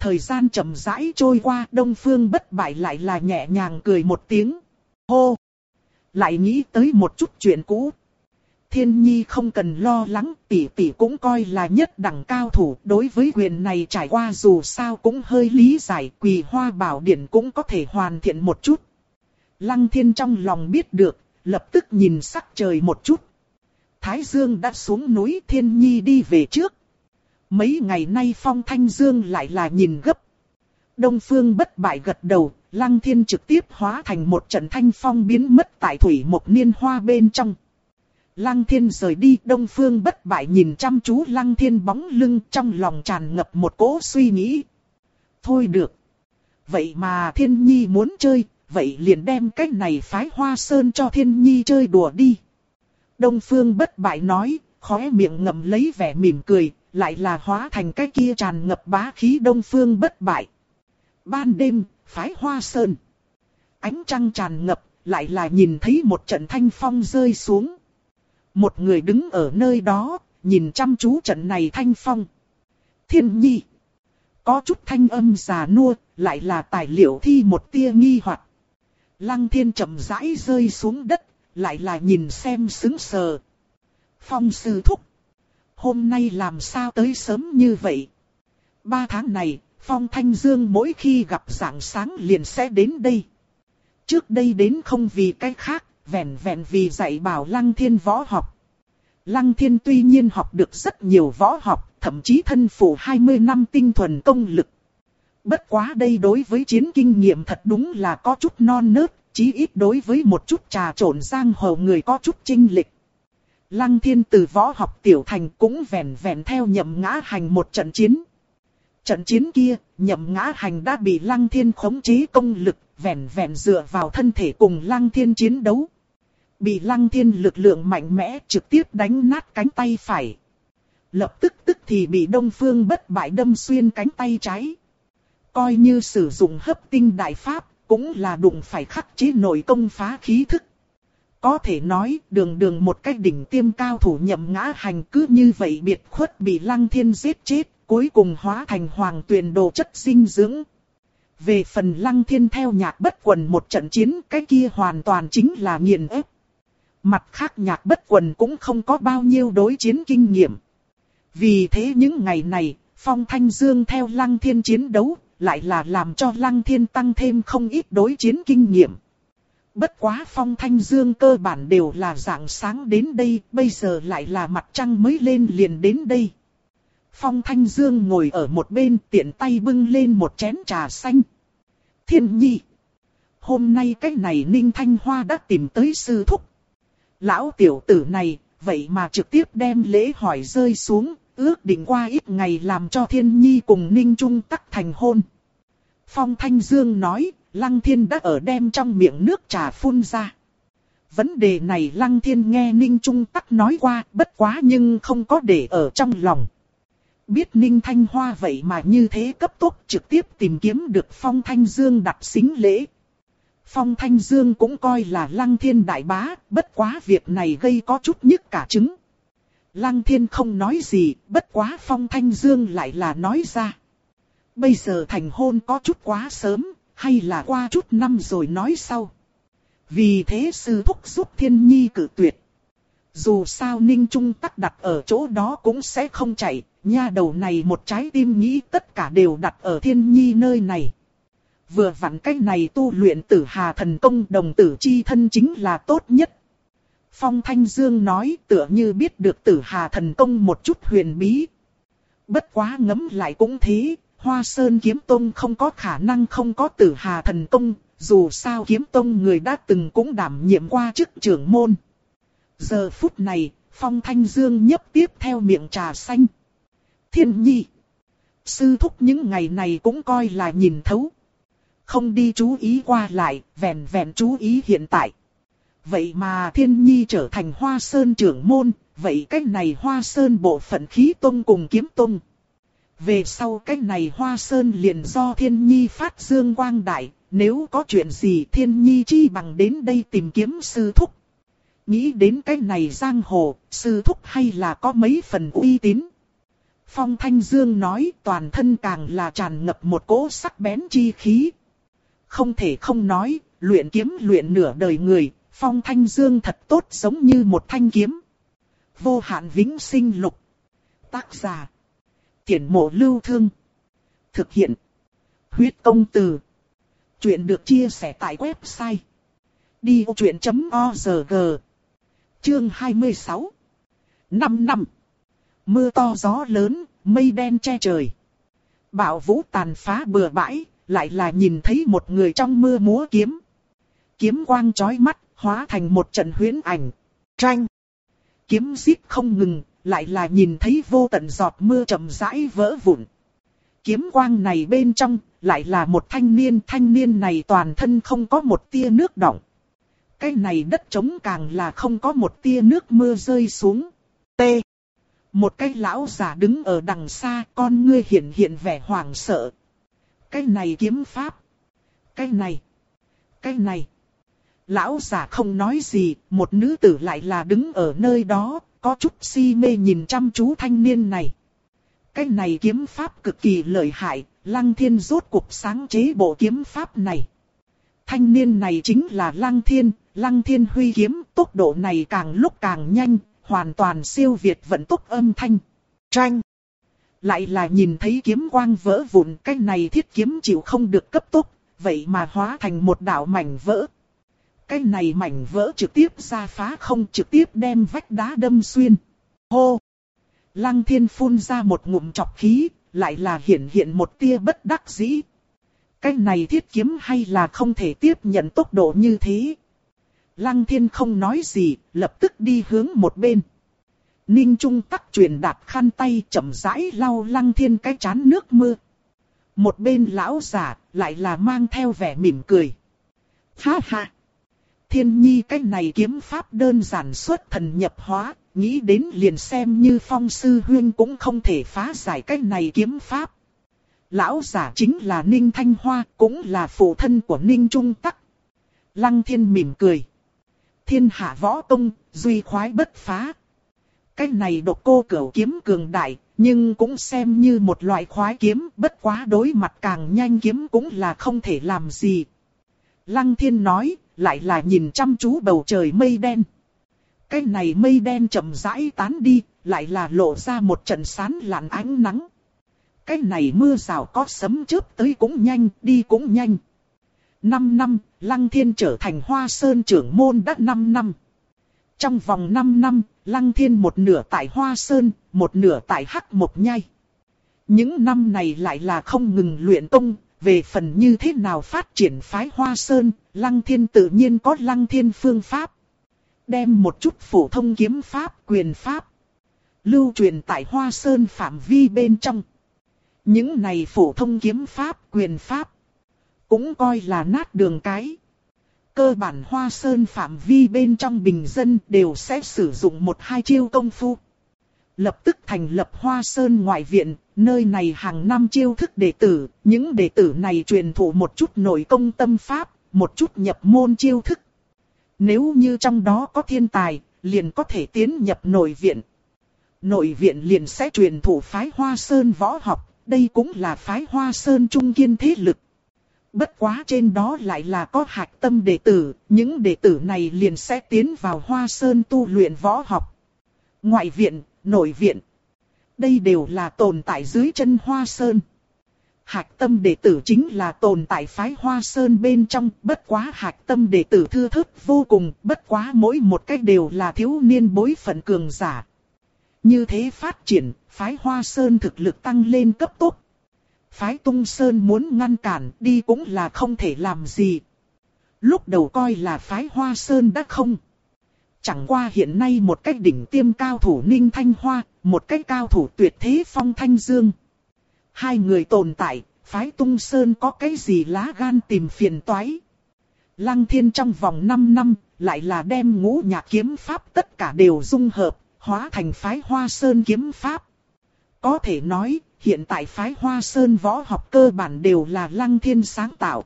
Thời gian chậm rãi trôi qua đông phương bất bại lại là nhẹ nhàng cười một tiếng. Hô! Lại nghĩ tới một chút chuyện cũ. Thiên nhi không cần lo lắng, tỷ tỷ cũng coi là nhất đẳng cao thủ. Đối với quyền này trải qua dù sao cũng hơi lý giải, quỳ hoa bảo điển cũng có thể hoàn thiện một chút. Lăng thiên trong lòng biết được, lập tức nhìn sắc trời một chút. Thái Dương đã xuống núi thiên nhi đi về trước. Mấy ngày nay phong thanh dương lại là nhìn gấp. Đông phương bất bại gật đầu, lăng thiên trực tiếp hóa thành một trận thanh phong biến mất tại thủy một niên hoa bên trong. Lăng thiên rời đi, đông phương bất bại nhìn chăm chú lăng thiên bóng lưng trong lòng tràn ngập một cỗ suy nghĩ. Thôi được. Vậy mà thiên nhi muốn chơi, vậy liền đem cách này phái hoa sơn cho thiên nhi chơi đùa đi. Đông phương bất bại nói, khóe miệng ngậm lấy vẻ mỉm cười, lại là hóa thành cái kia tràn ngập bá khí đông phương bất bại. Ban đêm, phái hoa sơn. Ánh trăng tràn ngập, lại là nhìn thấy một trận thanh phong rơi xuống. Một người đứng ở nơi đó, nhìn chăm chú trận này thanh phong. Thiên nhi. Có chút thanh âm già nua, lại là tài liệu thi một tia nghi hoặc. Lăng thiên chậm rãi rơi xuống đất, lại là nhìn xem xứng sờ. Phong sư thúc hôm nay làm sao tới sớm như vậy. Ba tháng này, Phong Thanh Dương mỗi khi gặp dạng sáng liền sẽ đến đây. Trước đây đến không vì cái khác, vẹn vẹn vì dạy bảo Lăng Thiên võ học. Lăng Thiên tuy nhiên học được rất nhiều võ học, thậm chí thân phụ 20 năm tinh thuần công lực. Bất quá đây đối với chiến kinh nghiệm thật đúng là có chút non nớt, chí ít đối với một chút trà trộn giang hồ người có chút trinh lịch. Lăng thiên từ võ học tiểu thành cũng vẹn vẹn theo nhậm ngã hành một trận chiến. Trận chiến kia, nhậm ngã hành đã bị lăng thiên khống chế công lực, vẹn vẹn dựa vào thân thể cùng lăng thiên chiến đấu. Bị lăng thiên lực lượng mạnh mẽ trực tiếp đánh nát cánh tay phải. Lập tức tức thì bị đông phương bất bại đâm xuyên cánh tay trái. Coi như sử dụng hấp tinh đại pháp, cũng là đụng phải khắc chế nội công phá khí thức. Có thể nói đường đường một cách đỉnh tiêm cao thủ nhậm ngã hành cứ như vậy biệt khuất bị lăng thiên giết chết, cuối cùng hóa thành hoàng tuyền đồ chất sinh dưỡng. Về phần lăng thiên theo nhạc bất quần một trận chiến cái kia hoàn toàn chính là nghiền ép. Mặt khác nhạc bất quần cũng không có bao nhiêu đối chiến kinh nghiệm. Vì thế những ngày này, Phong Thanh Dương theo lăng thiên chiến đấu, lại là làm cho lăng thiên tăng thêm không ít đối chiến kinh nghiệm. Bất quá phong thanh dương cơ bản đều là dạng sáng đến đây, bây giờ lại là mặt trăng mới lên liền đến đây. Phong thanh dương ngồi ở một bên tiện tay bưng lên một chén trà xanh. Thiên nhi. Hôm nay cái này Ninh Thanh Hoa đã tìm tới sư thúc. Lão tiểu tử này, vậy mà trực tiếp đem lễ hỏi rơi xuống, ước định qua ít ngày làm cho thiên nhi cùng Ninh Trung tắc thành hôn. Phong Thanh Dương nói, Lăng Thiên đã ở đem trong miệng nước trà phun ra. Vấn đề này Lăng Thiên nghe Ninh Trung Tắc nói qua, bất quá nhưng không có để ở trong lòng. Biết Ninh Thanh Hoa vậy mà như thế cấp tốc trực tiếp tìm kiếm được Phong Thanh Dương đặt xính lễ. Phong Thanh Dương cũng coi là Lăng Thiên đại bá, bất quá việc này gây có chút nhức cả trứng. Lăng Thiên không nói gì, bất quá Phong Thanh Dương lại là nói ra. Bây giờ thành hôn có chút quá sớm, hay là qua chút năm rồi nói sau. Vì thế sư thúc giúp thiên nhi cử tuyệt. Dù sao Ninh Trung tắc đặt ở chỗ đó cũng sẽ không chạy, nha đầu này một trái tim nghĩ tất cả đều đặt ở thiên nhi nơi này. Vừa vặn cách này tu luyện tử hà thần công đồng tử chi thân chính là tốt nhất. Phong Thanh Dương nói tựa như biết được tử hà thần công một chút huyền bí. Bất quá ngấm lại cũng thế, Hoa Sơn Kiếm Tông không có khả năng không có tử hà thần Tông, dù sao Kiếm Tông người đã từng cũng đảm nhiệm qua chức trưởng môn. Giờ phút này, Phong Thanh Dương nhấp tiếp theo miệng trà xanh. Thiên nhi. Sư thúc những ngày này cũng coi là nhìn thấu. Không đi chú ý qua lại, vẹn vẹn chú ý hiện tại. Vậy mà thiên nhi trở thành hoa sơn trưởng môn, vậy cách này hoa sơn bộ phận khí tông cùng kiếm tông. Về sau cách này hoa sơn liền do thiên nhi phát dương quang đại, nếu có chuyện gì thiên nhi chi bằng đến đây tìm kiếm sư thúc. Nghĩ đến cái này giang hồ, sư thúc hay là có mấy phần uy tín. Phong Thanh Dương nói toàn thân càng là tràn ngập một cỗ sắc bén chi khí. Không thể không nói, luyện kiếm luyện nửa đời người, Phong Thanh Dương thật tốt giống như một thanh kiếm. Vô hạn vĩnh sinh lục. Tác giả Tiễn mộ lưu thương. Thực hiện. Huyết công từ. Chuyện được chia sẻ tại website. Đi vô chuyện.org Chương 26 5 năm Mưa to gió lớn, mây đen che trời. Bạo vũ tàn phá bừa bãi, lại là nhìn thấy một người trong mưa múa kiếm. Kiếm quang chói mắt, hóa thành một trận huyễn ảnh. Tranh. Kiếm xít không ngừng, lại là nhìn thấy vô tận giọt mưa chậm rãi vỡ vụn. Kiếm quang này bên trong, lại là một thanh niên, thanh niên này toàn thân không có một tia nước động. Cái này đất trống càng là không có một tia nước mưa rơi xuống. T. Một cái lão già đứng ở đằng xa, con ngươi hiện hiện vẻ hoảng sợ. Cái này kiếm pháp. Cái này. Cái này. Lão già không nói gì, một nữ tử lại là đứng ở nơi đó, có chút si mê nhìn chăm chú thanh niên này. Cái này kiếm pháp cực kỳ lợi hại, Lăng Thiên rốt cuộc sáng chế bộ kiếm pháp này. Thanh niên này chính là Lăng Thiên, Lăng Thiên huy kiếm, tốc độ này càng lúc càng nhanh, hoàn toàn siêu việt vận tốc âm thanh. Tranh! Lại là nhìn thấy kiếm quang vỡ vụn, cái này thiết kiếm chịu không được cấp tốc, vậy mà hóa thành một đạo mảnh vỡ. Cái này mảnh vỡ trực tiếp ra phá không trực tiếp đem vách đá đâm xuyên. Hô! Lăng thiên phun ra một ngụm chọc khí, lại là hiện hiện một tia bất đắc dĩ. Cái này thiết kiếm hay là không thể tiếp nhận tốc độ như thế. Lăng thiên không nói gì, lập tức đi hướng một bên. Ninh Trung tắc truyền đạt khăn tay chậm rãi lau lăng thiên cái chán nước mưa. Một bên lão giả lại là mang theo vẻ mỉm cười. Ha ha! Thiên nhi cái này kiếm pháp đơn giản xuất thần nhập hóa, nghĩ đến liền xem như phong sư huyên cũng không thể phá giải cái này kiếm pháp. Lão giả chính là Ninh Thanh Hoa, cũng là phụ thân của Ninh Trung Tắc. Lăng thiên mỉm cười. Thiên hạ võ tông, duy khoái bất phá. Cái này độc cô cửu kiếm cường đại, nhưng cũng xem như một loại khoái kiếm, bất quá đối mặt càng nhanh kiếm cũng là không thể làm gì. Lăng thiên nói, lại là nhìn chăm chú bầu trời mây đen. Cái này mây đen chậm rãi tán đi, lại là lộ ra một trận sán lạn ánh nắng. Cái này mưa rào có sấm chớp tới cũng nhanh, đi cũng nhanh. Năm năm, Lăng Thiên trở thành Hoa Sơn trưởng môn đã năm năm. Trong vòng 5 năm, Lăng Thiên một nửa tại Hoa Sơn, một nửa tại Hắc Mộc Nhai. Những năm này lại là không ngừng luyện tông, về phần như thế nào phát triển phái Hoa Sơn, Lăng Thiên tự nhiên có Lăng Thiên phương pháp. Đem một chút phổ thông kiếm pháp, quyền pháp, lưu truyền tại Hoa Sơn phạm vi bên trong. Những này phổ thông kiếm pháp, quyền pháp, cũng coi là nát đường cái. Cơ bản Hoa Sơn phạm vi bên trong bình dân đều sẽ sử dụng một hai chiêu công phu. Lập tức thành lập Hoa Sơn ngoại viện, nơi này hàng năm chiêu thức đệ tử, những đệ tử này truyền thụ một chút nội công tâm pháp, một chút nhập môn chiêu thức. Nếu như trong đó có thiên tài, liền có thể tiến nhập nội viện. Nội viện liền sẽ truyền thụ phái Hoa Sơn võ học, đây cũng là phái Hoa Sơn trung kiên thế lực. Bất quá trên đó lại là có hạch tâm đệ tử, những đệ tử này liền sẽ tiến vào Hoa Sơn tu luyện võ học. Ngoại viện, nội viện. Đây đều là tồn tại dưới chân Hoa Sơn. Hạch tâm đệ tử chính là tồn tại phái Hoa Sơn bên trong, bất quá hạch tâm đệ tử thưa thớt vô cùng, bất quá mỗi một cách đều là thiếu niên bối phận cường giả. Như thế phát triển, phái Hoa Sơn thực lực tăng lên cấp tốc. Phái Tung Sơn muốn ngăn cản đi cũng là không thể làm gì. Lúc đầu coi là phái Hoa Sơn đã không. Chẳng qua hiện nay một cách đỉnh tiêm cao thủ Ninh Thanh Hoa, một cách cao thủ tuyệt thế Phong Thanh Dương. Hai người tồn tại, phái Tung Sơn có cái gì lá gan tìm phiền toái. Lăng Thiên trong vòng 5 năm, lại là đem ngũ nhạc kiếm pháp tất cả đều dung hợp, hóa thành phái Hoa Sơn kiếm pháp. Có thể nói, hiện tại phái Hoa Sơn võ học cơ bản đều là Lăng Thiên sáng tạo.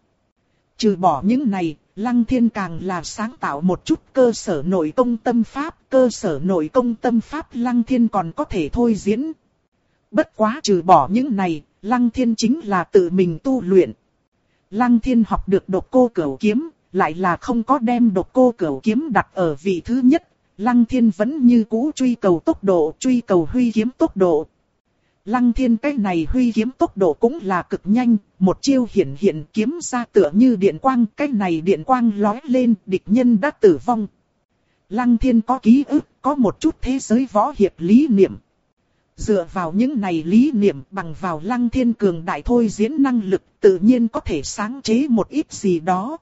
Trừ bỏ những này, Lăng Thiên càng là sáng tạo một chút cơ sở nội công tâm pháp, cơ sở nội công tâm pháp Lăng Thiên còn có thể thôi diễn. Bất quá trừ bỏ những này, Lăng Thiên chính là tự mình tu luyện. Lăng Thiên học được độc cô cửu kiếm, lại là không có đem độc cô cửu kiếm đặt ở vị thứ nhất. Lăng Thiên vẫn như cũ truy cầu tốc độ, truy cầu huy kiếm tốc độ, Lăng thiên cái này huy kiếm tốc độ cũng là cực nhanh, một chiêu hiển hiện kiếm ra tựa như điện quang, cái này điện quang lói lên, địch nhân đã tử vong. Lăng thiên có ký ức, có một chút thế giới võ hiệp lý niệm. Dựa vào những này lý niệm bằng vào lăng thiên cường đại thôi diễn năng lực tự nhiên có thể sáng chế một ít gì đó.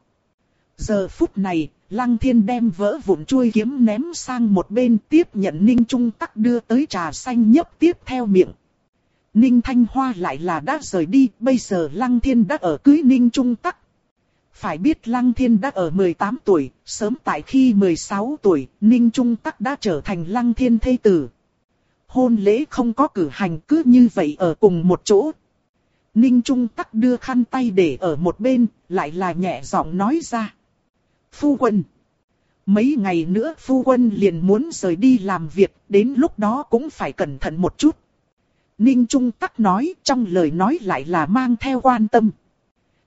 Giờ phút này, lăng thiên đem vỡ vụn chuôi kiếm ném sang một bên tiếp nhận ninh trung tắc đưa tới trà xanh nhấp tiếp theo miệng. Ninh Thanh Hoa lại là đã rời đi, bây giờ Lăng Thiên đã ở cưới Ninh Trung Tắc. Phải biết Lăng Thiên đã ở 18 tuổi, sớm tại khi 16 tuổi, Ninh Trung Tắc đã trở thành Lăng Thiên thê tử. Hôn lễ không có cử hành cứ như vậy ở cùng một chỗ. Ninh Trung Tắc đưa khăn tay để ở một bên, lại là nhẹ giọng nói ra. Phu quân. Mấy ngày nữa phu quân liền muốn rời đi làm việc, đến lúc đó cũng phải cẩn thận một chút. Ninh Trung Tắc nói trong lời nói lại là mang theo quan tâm.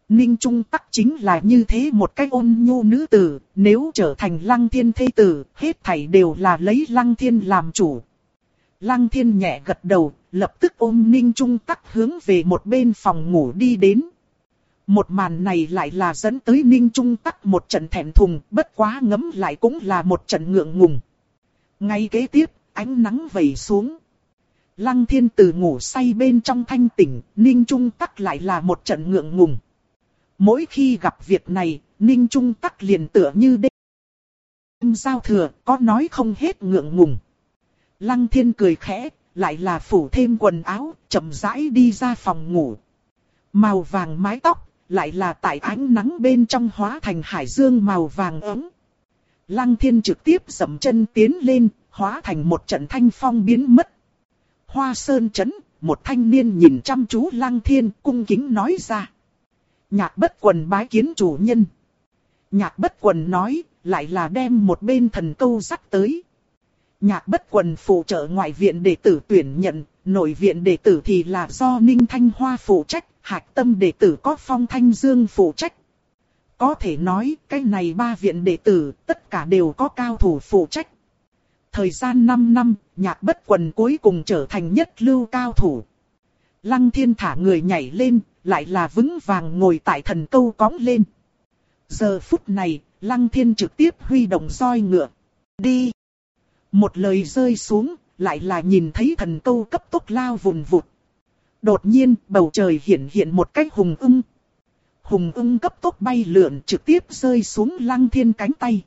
Ninh Trung Tắc chính là như thế một cái ôn nhu nữ tử, nếu trở thành lăng thiên thế tử, hết thảy đều là lấy lăng thiên làm chủ. Lăng thiên nhẹ gật đầu, lập tức ôm Ninh Trung Tắc hướng về một bên phòng ngủ đi đến. Một màn này lại là dẫn tới Ninh Trung tắc một trận thẹn thùng, bất quá ngấm lại cũng là một trận ngượng ngùng. Ngay kế tiếp, ánh nắng vẩy xuống. Lăng thiên từ ngủ say bên trong thanh tỉnh, Ninh Trung tắc lại là một trận ngượng ngùng. Mỗi khi gặp việc này, Ninh Trung tắc liền tựa như đêm giao thừa, có nói không hết ngượng ngùng. Lăng thiên cười khẽ, lại là phủ thêm quần áo, chậm rãi đi ra phòng ngủ. Màu vàng mái tóc, lại là tại ánh nắng bên trong hóa thành hải dương màu vàng ấm. Lăng thiên trực tiếp dậm chân tiến lên, hóa thành một trận thanh phong biến mất. Hoa sơn chấn, một thanh niên nhìn chăm chú lăng thiên cung kính nói ra. Nhạc bất quần bái kiến chủ nhân. Nhạc bất quần nói, lại là đem một bên thần câu dắt tới. Nhạc bất quần phụ trợ ngoại viện đệ tử tuyển nhận, nội viện đệ tử thì là do Ninh Thanh Hoa phụ trách, Hạc tâm đệ tử có Phong Thanh Dương phụ trách. Có thể nói, cái này ba viện đệ tử, tất cả đều có cao thủ phụ trách. Thời gian 5 năm, nhạc bất quần cuối cùng trở thành nhất lưu cao thủ. Lăng thiên thả người nhảy lên, lại là vững vàng ngồi tại thần câu cõng lên. Giờ phút này, lăng thiên trực tiếp huy động roi ngựa. Đi! Một lời rơi xuống, lại là nhìn thấy thần câu cấp tốc lao vùng vụt. Đột nhiên, bầu trời hiện hiện một cách hùng ưng. Hùng ưng cấp tốc bay lượn trực tiếp rơi xuống lăng thiên cánh tay.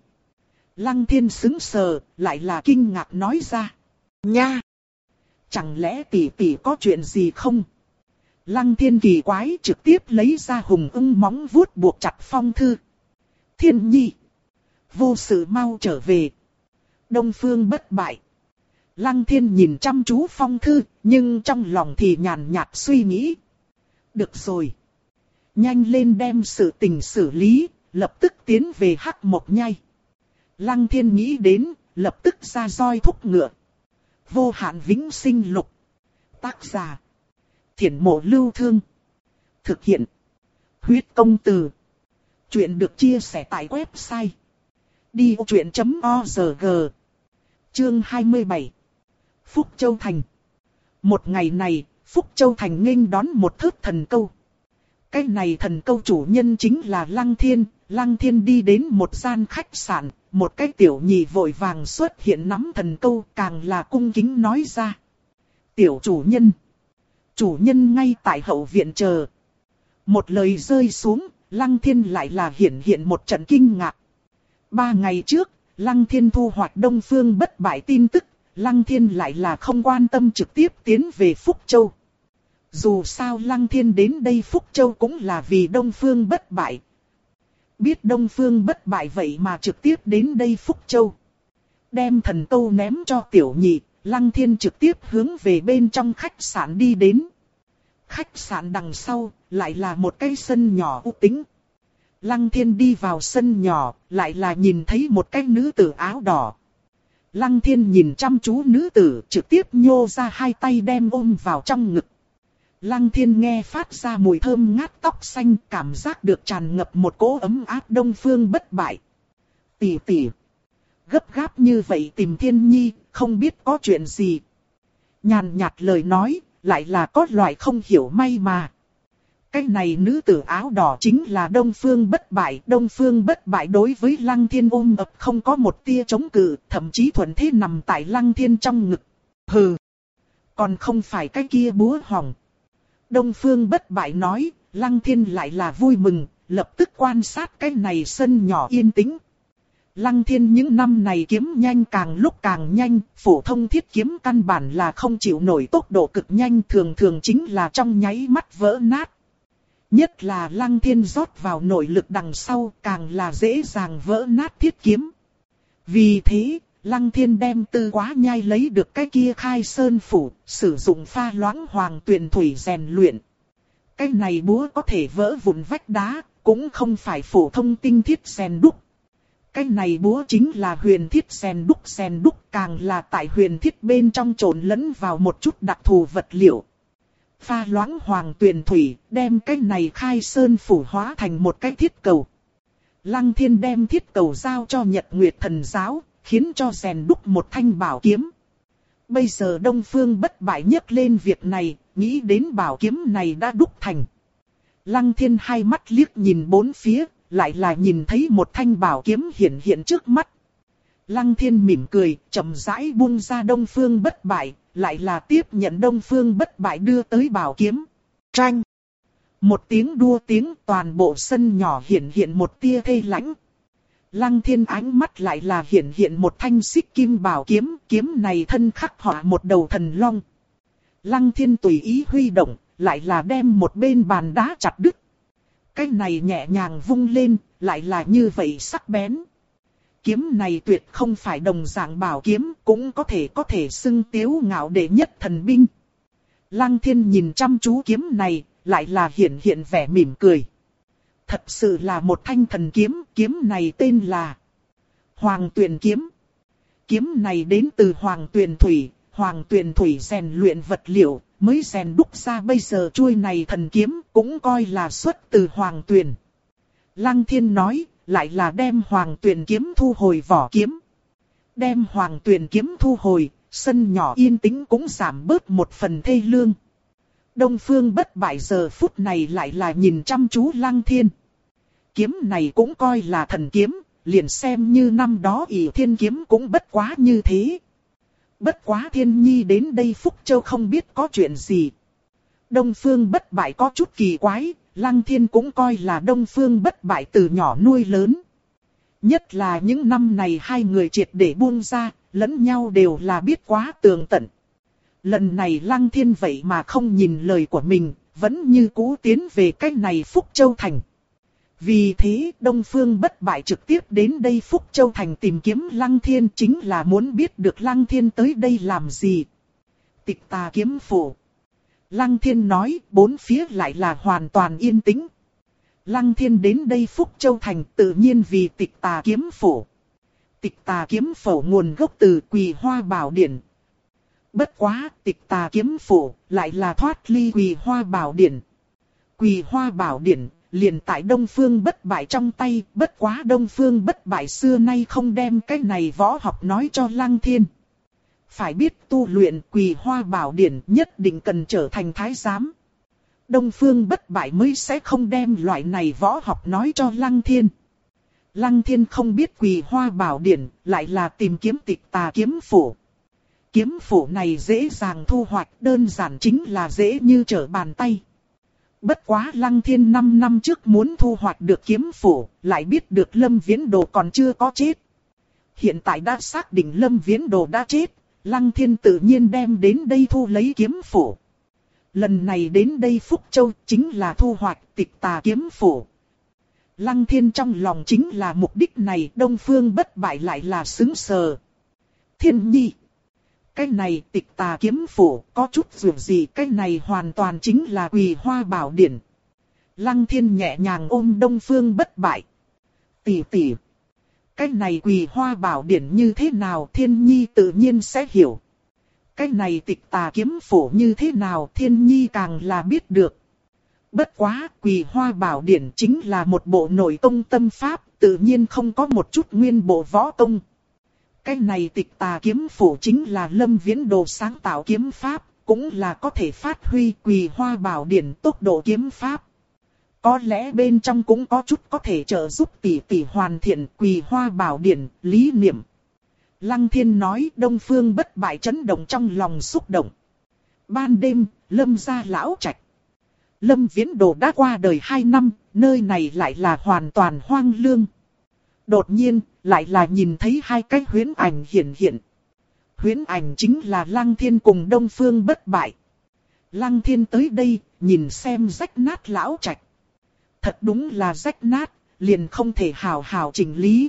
Lăng thiên xứng sờ, lại là kinh ngạc nói ra. Nha! Chẳng lẽ tỷ tỷ có chuyện gì không? Lăng thiên kỳ quái trực tiếp lấy ra hùng ưng móng vuốt buộc chặt phong thư. Thiên nhi! Vô sự mau trở về. Đông phương bất bại. Lăng thiên nhìn chăm chú phong thư, nhưng trong lòng thì nhàn nhạt suy nghĩ. Được rồi. Nhanh lên đem sự tình xử lý, lập tức tiến về hắc một nhai. Lăng thiên nghĩ đến, lập tức ra roi thúc ngựa. Vô hạn vĩnh sinh lục. Tác giả. Thiển mộ lưu thương. Thực hiện. Huyết công từ. Chuyện được chia sẻ tại website. Đi truyện.org Chương 27 Phúc Châu Thành Một ngày này, Phúc Châu Thành nghênh đón một thước thần câu. Cái này thần câu chủ nhân chính là Lăng Thiên, Lăng Thiên đi đến một gian khách sạn, một cái tiểu nhị vội vàng xuất hiện nắm thần câu càng là cung kính nói ra. Tiểu chủ nhân. Chủ nhân ngay tại hậu viện chờ. Một lời rơi xuống, Lăng Thiên lại là hiện hiện một trận kinh ngạc. Ba ngày trước, Lăng Thiên thu hoạch Đông Phương bất bại tin tức, Lăng Thiên lại là không quan tâm trực tiếp tiến về Phúc Châu. Dù sao Lăng Thiên đến đây Phúc Châu cũng là vì Đông Phương bất bại. Biết Đông Phương bất bại vậy mà trực tiếp đến đây Phúc Châu. Đem thần câu ném cho tiểu nhị, Lăng Thiên trực tiếp hướng về bên trong khách sạn đi đến. Khách sạn đằng sau, lại là một cái sân nhỏ u tính. Lăng thiên đi vào sân nhỏ, lại là nhìn thấy một cái nữ tử áo đỏ. Lăng thiên nhìn chăm chú nữ tử, trực tiếp nhô ra hai tay đem ôm vào trong ngực. Lăng thiên nghe phát ra mùi thơm ngát tóc xanh, cảm giác được tràn ngập một cỗ ấm áp đông phương bất bại. Tỷ tỷ. Gấp gáp như vậy tìm thiên nhi, không biết có chuyện gì. Nhàn nhạt lời nói, lại là có loại không hiểu may mà. Cái này nữ tử áo đỏ chính là Đông Phương bất bại. Đông Phương bất bại đối với Lăng Thiên ôm ập không có một tia chống cự, thậm chí thuận thế nằm tại Lăng Thiên trong ngực. Hừ, còn không phải cái kia búa hỏng. Đông Phương bất bại nói, Lăng Thiên lại là vui mừng, lập tức quan sát cái này sân nhỏ yên tĩnh. Lăng thiên những năm này kiếm nhanh càng lúc càng nhanh, phổ thông thiết kiếm căn bản là không chịu nổi tốc độ cực nhanh thường thường chính là trong nháy mắt vỡ nát. Nhất là lăng thiên rót vào nội lực đằng sau càng là dễ dàng vỡ nát thiết kiếm. Vì thế, lăng thiên đem tư quá nhai lấy được cái kia khai sơn phủ, sử dụng pha loãng hoàng tuyển thủy rèn luyện. Cái này búa có thể vỡ vụn vách đá, cũng không phải phổ thông tinh thiết rèn đúc. Cái này búa chính là huyền thiết rèn đúc rèn đúc càng là tại huyền thiết bên trong trộn lẫn vào một chút đặc thù vật liệu pha loãng hoàng tuyền thủy, đem cái này khai sơn phủ hóa thành một cái thiết cầu. Lăng thiên đem thiết cầu giao cho Nhật Nguyệt thần giáo, khiến cho rèn đúc một thanh bảo kiếm. Bây giờ Đông Phương bất bại nhấc lên việc này, nghĩ đến bảo kiếm này đã đúc thành. Lăng thiên hai mắt liếc nhìn bốn phía, lại là nhìn thấy một thanh bảo kiếm hiện hiện trước mắt. Lăng thiên mỉm cười, chậm rãi buông ra đông phương bất bại, lại là tiếp nhận đông phương bất bại đưa tới bảo kiếm. Tranh! Một tiếng đua tiếng toàn bộ sân nhỏ hiện hiện một tia thê lãnh. Lăng thiên ánh mắt lại là hiện hiện một thanh xích kim bảo kiếm, kiếm này thân khắc họa một đầu thần long. Lăng thiên tùy ý huy động, lại là đem một bên bàn đá chặt đứt. Cái này nhẹ nhàng vung lên, lại là như vậy sắc bén. Kiếm này tuyệt không phải đồng dạng bảo kiếm, cũng có thể có thể xưng tiếu ngạo đệ nhất thần binh. Lăng thiên nhìn chăm chú kiếm này, lại là hiện hiện vẻ mỉm cười. Thật sự là một thanh thần kiếm, kiếm này tên là Hoàng Tuyền Kiếm. Kiếm này đến từ Hoàng Tuyền Thủy, Hoàng Tuyền Thủy rèn luyện vật liệu, mới rèn đúc ra bây giờ chuôi này thần kiếm, cũng coi là xuất từ Hoàng Tuyền. Lăng Thiên nói, lại là đem Hoàng Tuyền kiếm thu hồi vỏ kiếm. Đem Hoàng Tuyền kiếm thu hồi, sân nhỏ yên tĩnh cũng giảm bớt một phần thê lương. Đông Phương bất bại giờ phút này lại là nhìn chăm chú Lăng Thiên. Kiếm này cũng coi là thần kiếm, liền xem như năm đó ỷ thiên kiếm cũng bất quá như thế. Bất quá thiên nhi đến đây Phúc Châu không biết có chuyện gì. Đông Phương bất bại có chút kỳ quái, Lăng Thiên cũng coi là Đông Phương bất bại từ nhỏ nuôi lớn. Nhất là những năm này hai người triệt để buông ra, lẫn nhau đều là biết quá tường tận. Lần này Lăng Thiên vậy mà không nhìn lời của mình, vẫn như cũ tiến về cách này Phúc Châu Thành. Vì thế Đông Phương bất bại trực tiếp đến đây Phúc Châu Thành tìm kiếm Lăng Thiên chính là muốn biết được Lăng Thiên tới đây làm gì. Tịch tà kiếm phủ. Lăng Thiên nói bốn phía lại là hoàn toàn yên tĩnh. Lăng Thiên đến đây Phúc Châu Thành tự nhiên vì tịch tà kiếm phủ. Tịch tà kiếm phổ nguồn gốc từ quỳ hoa bảo điển. Bất quá tịch tà kiếm phủ lại là thoát ly quỳ hoa bảo điển. Quỳ hoa bảo điển liền tại Đông Phương bất bại trong tay, bất quá Đông Phương bất bại xưa nay không đem cái này võ học nói cho Lăng Thiên. Phải biết tu luyện quỳ hoa bảo điển nhất định cần trở thành thái giám. Đông Phương bất bại mới sẽ không đem loại này võ học nói cho Lăng Thiên. Lăng Thiên không biết quỳ hoa bảo điển, lại là tìm kiếm tịch tà kiếm phủ. Kiếm phủ này dễ dàng thu hoạch, đơn giản chính là dễ như trở bàn tay. Bất quá lăng thiên 5 năm trước muốn thu hoạch được kiếm phủ, lại biết được lâm viễn đồ còn chưa có chết. Hiện tại đã xác định lâm viễn đồ đã chết, lăng thiên tự nhiên đem đến đây thu lấy kiếm phủ. Lần này đến đây Phúc Châu chính là thu hoạch tịch tà kiếm phủ. Lăng thiên trong lòng chính là mục đích này đông phương bất bại lại là xứng sờ. Thiên nhi. Cái này tịch tà kiếm phủ có chút dù gì cái này hoàn toàn chính là quỳ hoa bảo điển. Lăng thiên nhẹ nhàng ôm đông phương bất bại. Tỷ tỷ. Cái này quỳ hoa bảo điển như thế nào thiên nhi tự nhiên sẽ hiểu. Cái này tịch tà kiếm phủ như thế nào thiên nhi càng là biết được. Bất quá quỳ hoa bảo điển chính là một bộ nội công tâm pháp, tự nhiên không có một chút nguyên bộ võ công. Cái này tịch tà kiếm phủ chính là lâm viễn đồ sáng tạo kiếm pháp, cũng là có thể phát huy quỳ hoa bảo điển tốc độ kiếm pháp. Có lẽ bên trong cũng có chút có thể trợ giúp tỷ tỷ hoàn thiện quỳ hoa bảo điển, lý niệm. Lăng thiên nói đông phương bất bại chấn động trong lòng xúc động. Ban đêm, lâm ra lão trạch. Lâm viễn đồ đã qua đời 2 năm, nơi này lại là hoàn toàn hoang lương. Đột nhiên, lại là nhìn thấy hai cái huyến ảnh hiện hiện. Huyến ảnh chính là Lăng Thiên cùng Đông Phương bất bại. Lăng Thiên tới đây, nhìn xem rách nát lão trạch. Thật đúng là rách nát, liền không thể hào hào chỉnh lý.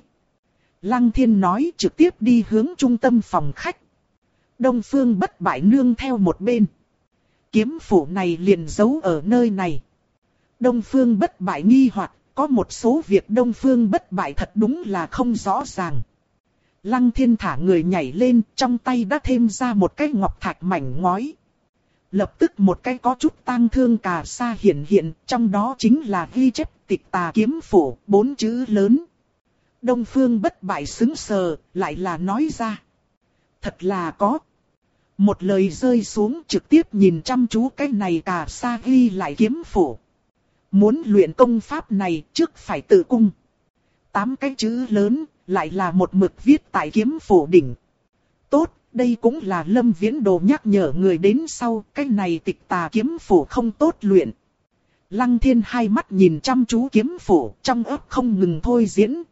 Lăng Thiên nói trực tiếp đi hướng trung tâm phòng khách. Đông Phương bất bại nương theo một bên. Kiếm phủ này liền giấu ở nơi này. Đông Phương bất bại nghi hoặc có một số việc Đông Phương bất bại thật đúng là không rõ ràng. Lăng thiên thả người nhảy lên, trong tay đã thêm ra một cái ngọc thạch mảnh ngói. Lập tức một cái có chút tang thương cà sa hiện hiện, trong đó chính là ghi chép tịch tà kiếm phủ, bốn chữ lớn. Đông Phương bất bại xứng sờ, lại là nói ra. Thật là có. Một lời rơi xuống trực tiếp nhìn chăm chú cái này cà sa ghi lại kiếm phủ. Muốn luyện công pháp này trước phải tự cung. Tám cái chữ lớn, lại là một mực viết tại kiếm phổ đỉnh. Tốt, đây cũng là lâm viễn đồ nhắc nhở người đến sau, cái này tịch tà kiếm phổ không tốt luyện. Lăng thiên hai mắt nhìn chăm chú kiếm phổ trong ấp không ngừng thôi diễn.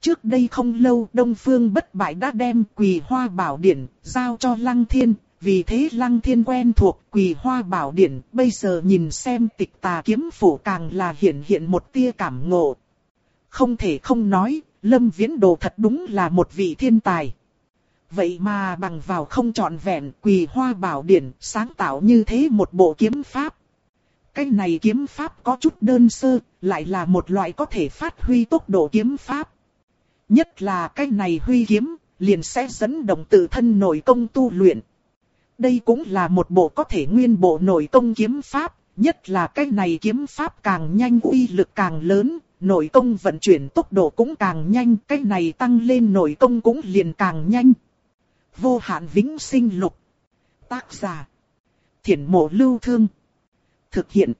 Trước đây không lâu Đông Phương bất bại đã đem quỳ hoa bảo điển giao cho Lăng thiên, vì thế Lăng thiên quen thuộc quỳ hoa bảo điển, bây giờ nhìn xem tịch tà kiếm phủ càng là hiện hiện một tia cảm ngộ. Không thể không nói, Lâm Viễn Đồ thật đúng là một vị thiên tài. Vậy mà bằng vào không trọn vẹn quỳ hoa bảo điển sáng tạo như thế một bộ kiếm pháp. Cái này kiếm pháp có chút đơn sơ, lại là một loại có thể phát huy tốc độ kiếm pháp. Nhất là cái này huy kiếm, liền sẽ dẫn động tự thân nội công tu luyện. Đây cũng là một bộ có thể nguyên bộ nội công kiếm pháp, nhất là cái này kiếm pháp càng nhanh uy lực càng lớn, nội công vận chuyển tốc độ cũng càng nhanh, cái này tăng lên nội công cũng liền càng nhanh. Vô hạn vĩnh sinh lục. Tác giả. Thiển mộ lưu thương. Thực hiện.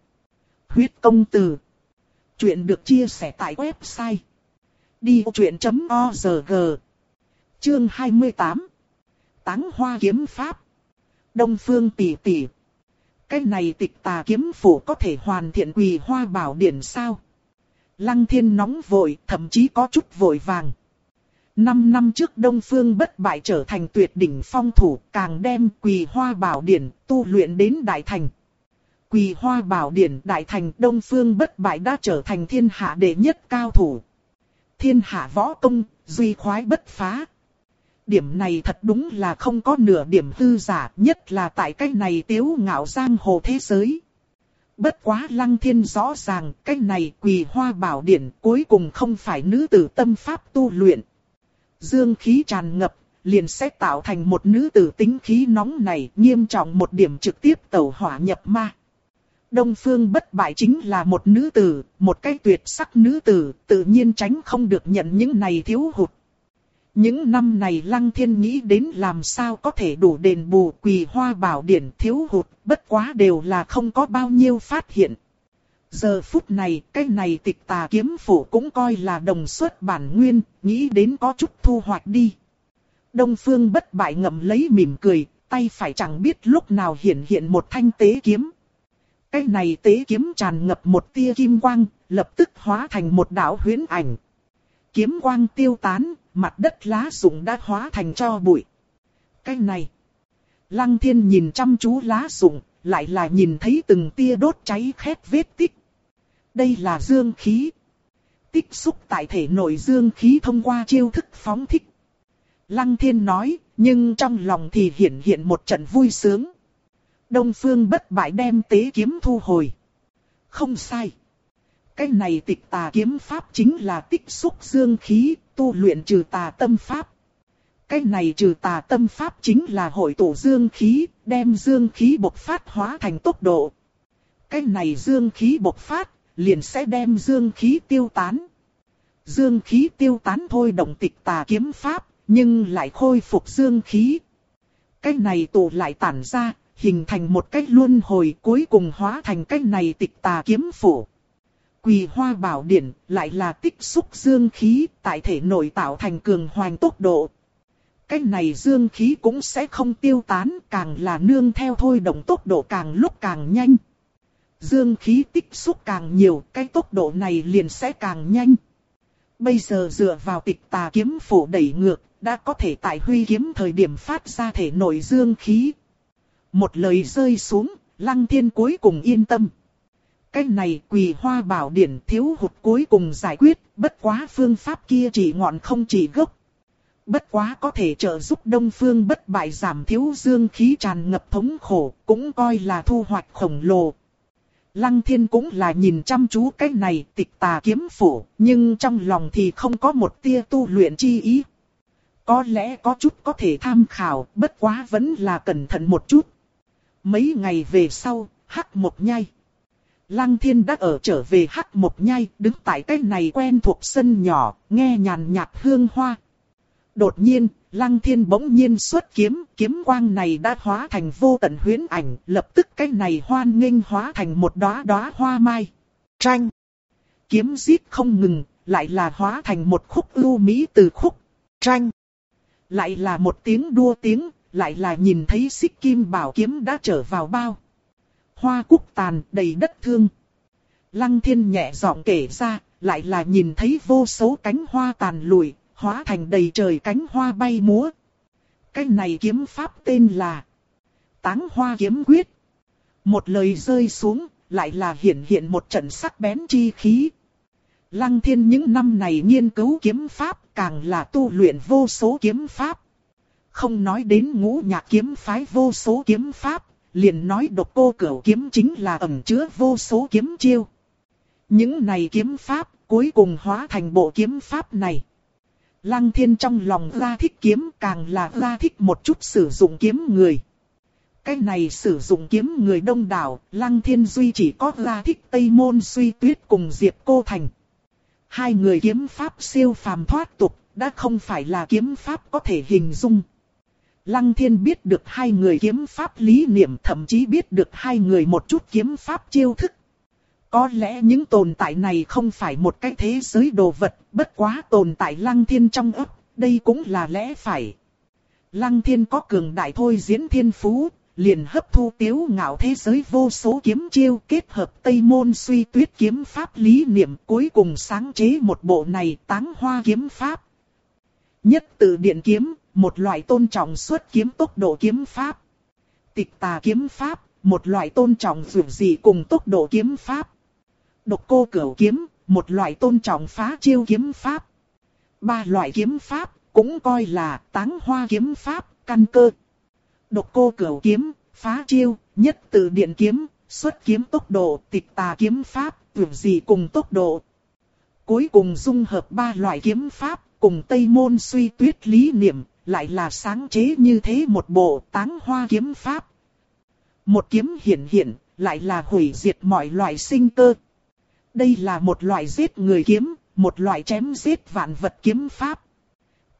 Huyết công từ. Chuyện được chia sẻ tại website. Đi truyện.org Chương 28 Táng hoa kiếm pháp Đông phương tỷ tỷ Cái này tịch tà kiếm phủ có thể hoàn thiện quỳ hoa bảo điển sao? Lăng thiên nóng vội, thậm chí có chút vội vàng. Năm năm trước Đông Phương bất bại trở thành tuyệt đỉnh phong thủ, càng đem quỳ hoa bảo điển tu luyện đến đại thành. Quỳ hoa bảo điển đại thành Đông Phương bất bại đã trở thành thiên hạ đệ nhất cao thủ. Thiên hạ võ công, duy khoái bất phá. Điểm này thật đúng là không có nửa điểm hư giả, nhất là tại cái này tiếu ngạo giang hồ thế giới. Bất quá lăng thiên rõ ràng, cái này quỳ hoa bảo điển cuối cùng không phải nữ tử tâm pháp tu luyện. Dương khí tràn ngập, liền sẽ tạo thành một nữ tử tính khí nóng này, nghiêm trọng một điểm trực tiếp tẩu hỏa nhập ma. Đông Phương bất bại chính là một nữ tử, một cái tuyệt sắc nữ tử, tự nhiên tránh không được nhận những này thiếu hụt. Những năm này Lăng Thiên nghĩ đến làm sao có thể đủ đền bù quỳ hoa bảo điển thiếu hụt, bất quá đều là không có bao nhiêu phát hiện. Giờ phút này, cái này tịch tà kiếm phủ cũng coi là đồng xuất bản nguyên, nghĩ đến có chút thu hoạch đi. Đông Phương bất bại ngậm lấy mỉm cười, tay phải chẳng biết lúc nào hiện hiện một thanh tế kiếm. Cái này tế kiếm tràn ngập một tia kim quang, lập tức hóa thành một đạo huyễn ảnh. Kiếm quang tiêu tán, mặt đất lá rụng đã hóa thành cho bụi. Cái này, Lăng Thiên nhìn chăm chú lá rụng, lại là nhìn thấy từng tia đốt cháy khét vết tích. Đây là dương khí. Tích xúc tại thể nội dương khí thông qua chiêu thức phóng thích. Lăng Thiên nói, nhưng trong lòng thì hiện hiện một trận vui sướng. Đông Phương bất bại đem tế kiếm thu hồi. Không sai. Cái này tịch tà kiếm pháp chính là tích xúc dương khí, tu luyện trừ tà tâm pháp. Cái này trừ tà tâm pháp chính là hội tụ dương khí, đem dương khí bộc phát hóa thành tốc độ. Cái này dương khí bộc phát, liền sẽ đem dương khí tiêu tán. Dương khí tiêu tán thôi động tịch tà kiếm pháp, nhưng lại khôi phục dương khí. Cái này tụ lại tản ra, hình thành một cái luân hồi cuối cùng hóa thành cái này tịch tà kiếm phủ. Quỳ hoa bảo điển lại là tích xúc dương khí tại thể nội tạo thành cường hoành tốc độ. Cái này dương khí cũng sẽ không tiêu tán càng là nương theo thôi động tốc độ càng lúc càng nhanh. Dương khí tích xúc càng nhiều cái tốc độ này liền sẽ càng nhanh. Bây giờ dựa vào tịch tà kiếm phủ đẩy ngược đã có thể tại huy kiếm thời điểm phát ra thể nội dương khí. Một lời rơi xuống, lăng thiên cuối cùng yên tâm. Cái này quỳ hoa bảo điển thiếu hụt cuối cùng giải quyết, bất quá phương pháp kia chỉ ngọn không chỉ gốc. Bất quá có thể trợ giúp đông phương bất bại giảm thiếu dương khí tràn ngập thống khổ, cũng coi là thu hoạch khổng lồ. Lăng thiên cũng là nhìn chăm chú cái này tịch tà kiếm phủ, nhưng trong lòng thì không có một tia tu luyện chi ý. Có lẽ có chút có thể tham khảo, bất quá vẫn là cẩn thận một chút. Mấy ngày về sau, hắc một nhai. Lăng thiên đã ở trở về hắc một nhai, đứng tại cái này quen thuộc sân nhỏ, nghe nhàn nhạt hương hoa. Đột nhiên, lăng thiên bỗng nhiên xuất kiếm, kiếm quang này đã hóa thành vô tận huyến ảnh, lập tức cái này hoan nghênh hóa thành một đóa đóa hoa mai. tranh. Kiếm giết không ngừng, lại là hóa thành một khúc ưu mỹ từ khúc, tranh. Lại là một tiếng đua tiếng, lại là nhìn thấy xích kim bảo kiếm đã trở vào bao. Hoa cúc tàn đầy đất thương. Lăng thiên nhẹ giọng kể ra, lại là nhìn thấy vô số cánh hoa tàn lụi, hóa thành đầy trời cánh hoa bay múa. Cái này kiếm pháp tên là Táng Hoa Kiếm Quyết. Một lời rơi xuống, lại là hiện hiện một trận sắc bén chi khí. Lăng thiên những năm này nghiên cứu kiếm pháp, càng là tu luyện vô số kiếm pháp. Không nói đến ngũ nhạc kiếm phái vô số kiếm pháp, liền nói độc cô cửu kiếm chính là ẩn chứa vô số kiếm chiêu. Những này kiếm pháp, cuối cùng hóa thành bộ kiếm pháp này. Lăng thiên trong lòng ra thích kiếm càng là ra thích một chút sử dụng kiếm người. Cái này sử dụng kiếm người đông đảo, Lăng Thiên Duy chỉ có ra thích Tây Môn suy tuyết cùng Diệp Cô Thành. Hai người kiếm pháp siêu phàm thoát tục, đã không phải là kiếm pháp có thể hình dung. Lăng Thiên biết được hai người kiếm pháp lý niệm thậm chí biết được hai người một chút kiếm pháp chiêu thức. Có lẽ những tồn tại này không phải một cái thế giới đồ vật, bất quá tồn tại Lăng Thiên trong ấp, đây cũng là lẽ phải. Lăng Thiên có cường đại thôi diễn thiên phú, liền hấp thu tiếu ngạo thế giới vô số kiếm chiêu kết hợp Tây Môn suy tuyết kiếm pháp lý niệm cuối cùng sáng chế một bộ này táng hoa kiếm pháp. Nhất tự điện kiếm, một loại tôn trọng xuất kiếm tốc độ kiếm pháp. Tịch tà kiếm pháp, một loại tôn trọng dù gì cùng tốc độ kiếm pháp. Độc cô cửu kiếm, một loại tôn trọng phá chiêu kiếm pháp. Ba loại kiếm pháp, cũng coi là táng hoa kiếm pháp, căn cơ. Độc cô cửu kiếm, phá chiêu, nhất từ điện kiếm, xuất kiếm tốc độ, tịch tà kiếm pháp, tưởng gì cùng tốc độ. Cuối cùng dung hợp ba loại kiếm pháp, cùng Tây Môn suy tuyết lý niệm, lại là sáng chế như thế một bộ táng hoa kiếm pháp. Một kiếm hiển hiện, lại là hủy diệt mọi loại sinh cơ. Đây là một loại giết người kiếm, một loại chém giết vạn vật kiếm pháp.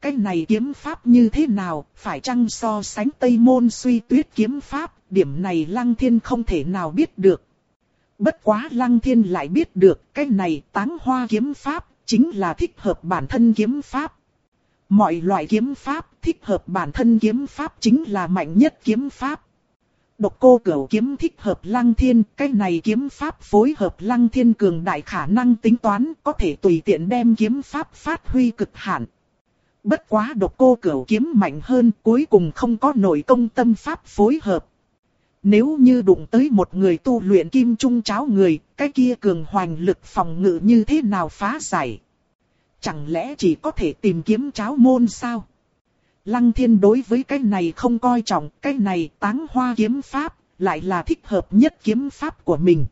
Cái này kiếm pháp như thế nào, phải chăng so sánh Tây Môn suy tuyết kiếm pháp, điểm này Lăng Thiên không thể nào biết được. Bất quá Lăng Thiên lại biết được, cái này táng hoa kiếm pháp, chính là thích hợp bản thân kiếm pháp. Mọi loại kiếm pháp, thích hợp bản thân kiếm pháp chính là mạnh nhất kiếm pháp. Độc cô cửu kiếm thích hợp lăng thiên, cái này kiếm pháp phối hợp lăng thiên cường đại khả năng tính toán, có thể tùy tiện đem kiếm pháp phát huy cực hạn. Bất quá độc cô cửu kiếm mạnh hơn, cuối cùng không có nội công tâm pháp phối hợp. Nếu như đụng tới một người tu luyện kim trung cháo người, cái kia cường hoành lực phòng ngự như thế nào phá giải? Chẳng lẽ chỉ có thể tìm kiếm cháo môn sao? Lăng thiên đối với cái này không coi trọng, cái này táng hoa kiếm pháp, lại là thích hợp nhất kiếm pháp của mình.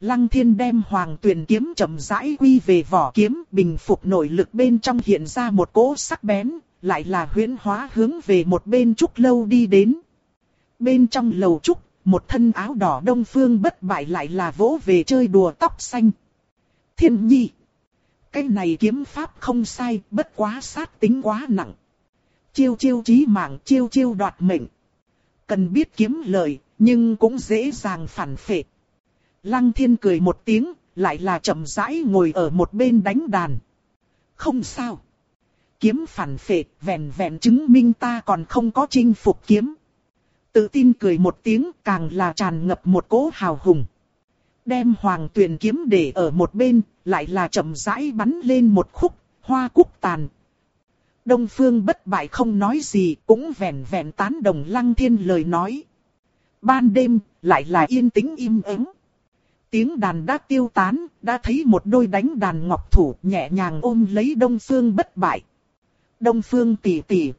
Lăng thiên đem hoàng tuyển kiếm chậm rãi quy về vỏ kiếm, bình phục nội lực bên trong hiện ra một cỗ sắc bén, lại là huyễn hóa hướng về một bên trúc lâu đi đến. Bên trong lầu trúc, một thân áo đỏ đông phương bất bại lại là vỗ về chơi đùa tóc xanh. Thiên nhi. Cái này kiếm pháp không sai, bất quá sát tính quá nặng. Chiêu chiêu chí mạng, chiêu chiêu đoạt mệnh. Cần biết kiếm lời, nhưng cũng dễ dàng phản phệ. Lăng thiên cười một tiếng, lại là chậm rãi ngồi ở một bên đánh đàn. Không sao. Kiếm phản phệ, vẹn vẹn chứng minh ta còn không có chinh phục kiếm. Tự tin cười một tiếng càng là tràn ngập một cỗ hào hùng. Đem hoàng tuyển kiếm để ở một bên, lại là chậm rãi bắn lên một khúc, hoa cúc tàn. Đông phương bất bại không nói gì, cũng vẹn vẹn tán đồng lăng thiên lời nói. Ban đêm, lại là yên tĩnh im ắng. Tiếng đàn đã tiêu tán, đã thấy một đôi đánh đàn ngọc thủ nhẹ nhàng ôm lấy Đông Phương bất bại. Đông Phương tỷ tỷ.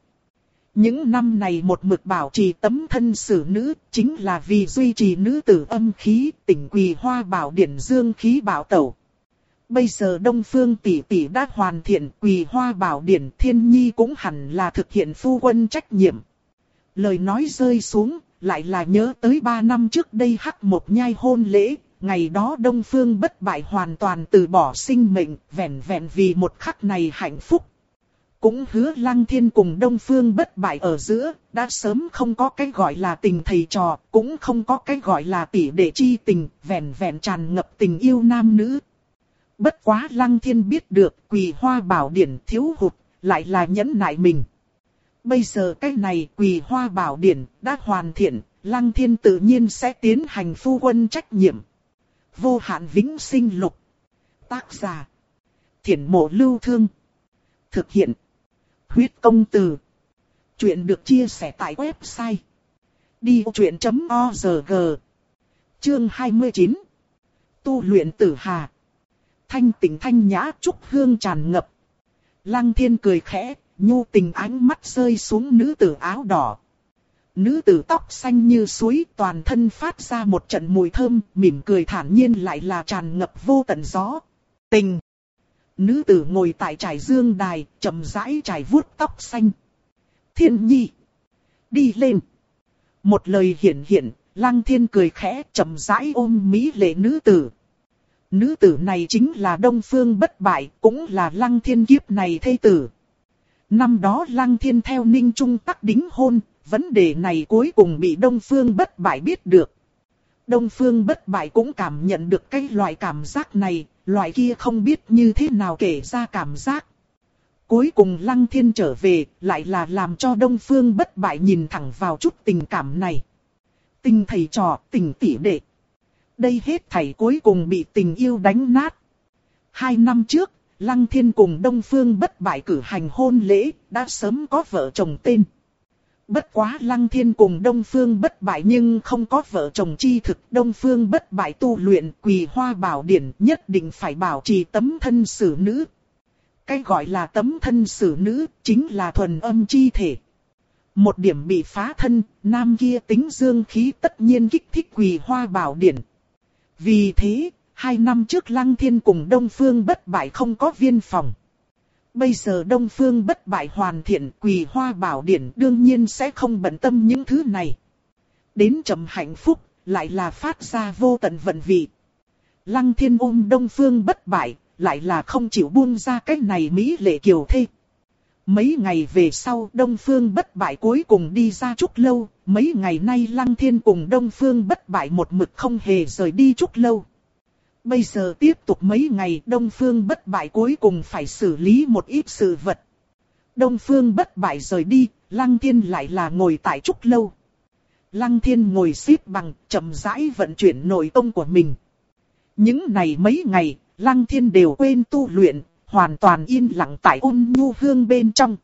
Những năm này một mực bảo trì tấm thân xử nữ, chính là vì duy trì nữ tử âm khí, tỉnh quỳ hoa bảo điển dương khí bảo tẩu. Bây giờ Đông Phương tỷ tỷ đã hoàn thiện quỳ hoa bảo điển thiên nhi cũng hẳn là thực hiện phu quân trách nhiệm. Lời nói rơi xuống, lại là nhớ tới ba năm trước đây hắc một nhai hôn lễ, ngày đó Đông Phương bất bại hoàn toàn từ bỏ sinh mệnh, vẹn vẹn vì một khắc này hạnh phúc cũng hứa Lăng Thiên cùng Đông Phương bất bại ở giữa, đã sớm không có cái gọi là tình thầy trò, cũng không có cái gọi là tỷ đệ chi tình, vẹn vẹn tràn ngập tình yêu nam nữ. Bất quá Lăng Thiên biết được quỳ hoa bảo điển thiếu hụt, lại là nhẫn nại mình. Bây giờ cái này quỳ hoa bảo điển đã hoàn thiện, Lăng Thiên tự nhiên sẽ tiến hành phu quân trách nhiệm. Vô hạn vĩnh sinh lục. Tác giả. Thiển mộ lưu thương. Thực hiện. Huyết công từ. Chuyện được chia sẻ tại website. Đi truyện.org Chương 29 Tu luyện tử hà. Thanh tỉnh thanh nhã trúc hương tràn ngập. Lăng thiên cười khẽ, nhu tình ánh mắt rơi xuống nữ tử áo đỏ. Nữ tử tóc xanh như suối toàn thân phát ra một trận mùi thơm, mỉm cười thản nhiên lại là tràn ngập vô tận gió. Tình! Nữ tử ngồi tại trải dương đài, chậm rãi trải vuốt tóc xanh. Thiên nhi! Đi lên! Một lời hiển hiện, lăng thiên cười khẽ chậm rãi ôm mỹ lệ nữ tử. Nữ tử này chính là Đông Phương bất bại, cũng là lăng thiên kiếp này thây tử. Năm đó lăng thiên theo ninh trung tắc đính hôn, vấn đề này cuối cùng bị Đông Phương bất bại biết được. Đông Phương bất bại cũng cảm nhận được cái loại cảm giác này, loại kia không biết như thế nào kể ra cảm giác. Cuối cùng Lăng Thiên trở về, lại là làm cho Đông Phương bất bại nhìn thẳng vào chút tình cảm này. Tình thầy trò, tình tỷ đệ. Đây hết thảy cuối cùng bị tình yêu đánh nát. Hai năm trước, Lăng Thiên cùng Đông Phương bất bại cử hành hôn lễ, đã sớm có vợ chồng tên. Bất quá Lăng Thiên cùng Đông Phương bất bại nhưng không có vợ chồng chi thực. Đông Phương bất bại tu luyện quỳ hoa bảo điển nhất định phải bảo trì tấm thân xử nữ. Cái gọi là tấm thân xử nữ chính là thuần âm chi thể. Một điểm bị phá thân, nam kia tính dương khí tất nhiên kích thích quỳ hoa bảo điển. Vì thế, hai năm trước Lăng Thiên cùng Đông Phương bất bại không có viên phòng. Bây giờ Đông Phương bất bại hoàn thiện quỳ hoa bảo điển đương nhiên sẽ không bận tâm những thứ này. Đến trầm hạnh phúc, lại là phát ra vô tận vận vị. Lăng thiên ôm Đông Phương bất bại, lại là không chịu buông ra cái này Mỹ lệ kiều thê. Mấy ngày về sau Đông Phương bất bại cuối cùng đi ra chút lâu, mấy ngày nay Lăng Thiên cùng Đông Phương bất bại một mực không hề rời đi chút lâu. Bây giờ tiếp tục mấy ngày Đông Phương bất bại cuối cùng phải xử lý một ít sự vật. Đông Phương bất bại rời đi, Lăng Thiên lại là ngồi tại trúc lâu. Lăng Thiên ngồi xếp bằng, chậm rãi vận chuyển nội công của mình. Những này mấy ngày, Lăng Thiên đều quên tu luyện, hoàn toàn yên lặng tại ôn nhu hương bên trong.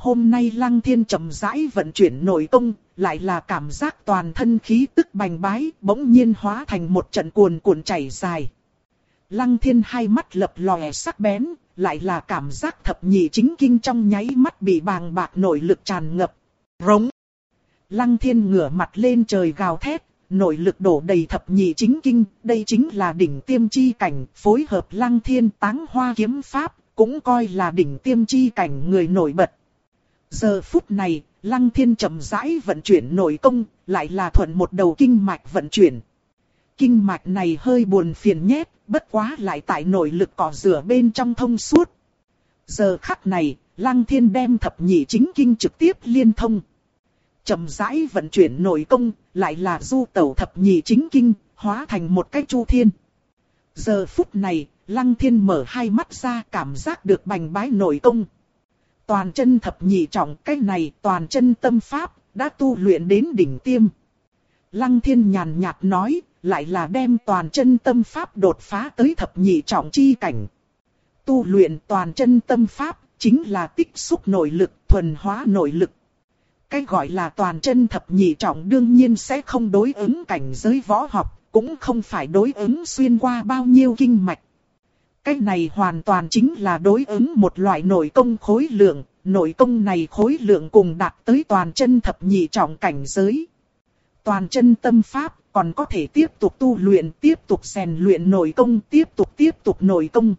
Hôm nay Lăng Thiên chậm rãi vận chuyển nội công, lại là cảm giác toàn thân khí tức bành bái, bỗng nhiên hóa thành một trận cuồn cuộn chảy dài. Lăng Thiên hai mắt lập lòe sắc bén, lại là cảm giác thập nhị chính kinh trong nháy mắt bị bàng bạc nội lực tràn ngập. Rống. Lăng Thiên ngửa mặt lên trời gào thét, nội lực đổ đầy thập nhị chính kinh, đây chính là đỉnh tiêm chi cảnh, phối hợp Lăng Thiên táng hoa kiếm pháp, cũng coi là đỉnh tiêm chi cảnh người nổi bật. Giờ phút này, Lăng Thiên chậm rãi vận chuyển nội công, lại là thuận một đầu kinh mạch vận chuyển. Kinh mạch này hơi buồn phiền nhét, bất quá lại tại nội lực cỏ rửa bên trong thông suốt. Giờ khắc này, Lăng Thiên đem thập nhị chính kinh trực tiếp liên thông. Chậm rãi vận chuyển nội công, lại là du tẩu thập nhị chính kinh, hóa thành một cái chu thiên. Giờ phút này, Lăng Thiên mở hai mắt ra cảm giác được bành bái nội công. Toàn chân thập nhị trọng cái này toàn chân tâm pháp, đã tu luyện đến đỉnh tiêm. Lăng thiên nhàn nhạt nói, lại là đem toàn chân tâm pháp đột phá tới thập nhị trọng chi cảnh. Tu luyện toàn chân tâm pháp, chính là tích xúc nội lực, thuần hóa nội lực. Cái gọi là toàn chân thập nhị trọng đương nhiên sẽ không đối ứng cảnh giới võ học, cũng không phải đối ứng xuyên qua bao nhiêu kinh mạch. Cái này hoàn toàn chính là đối ứng một loại nội công khối lượng, nội công này khối lượng cùng đạt tới toàn chân thập nhị trọng cảnh giới. Toàn chân tâm pháp còn có thể tiếp tục tu luyện, tiếp tục rèn luyện nội công, tiếp tục tiếp tục nội công.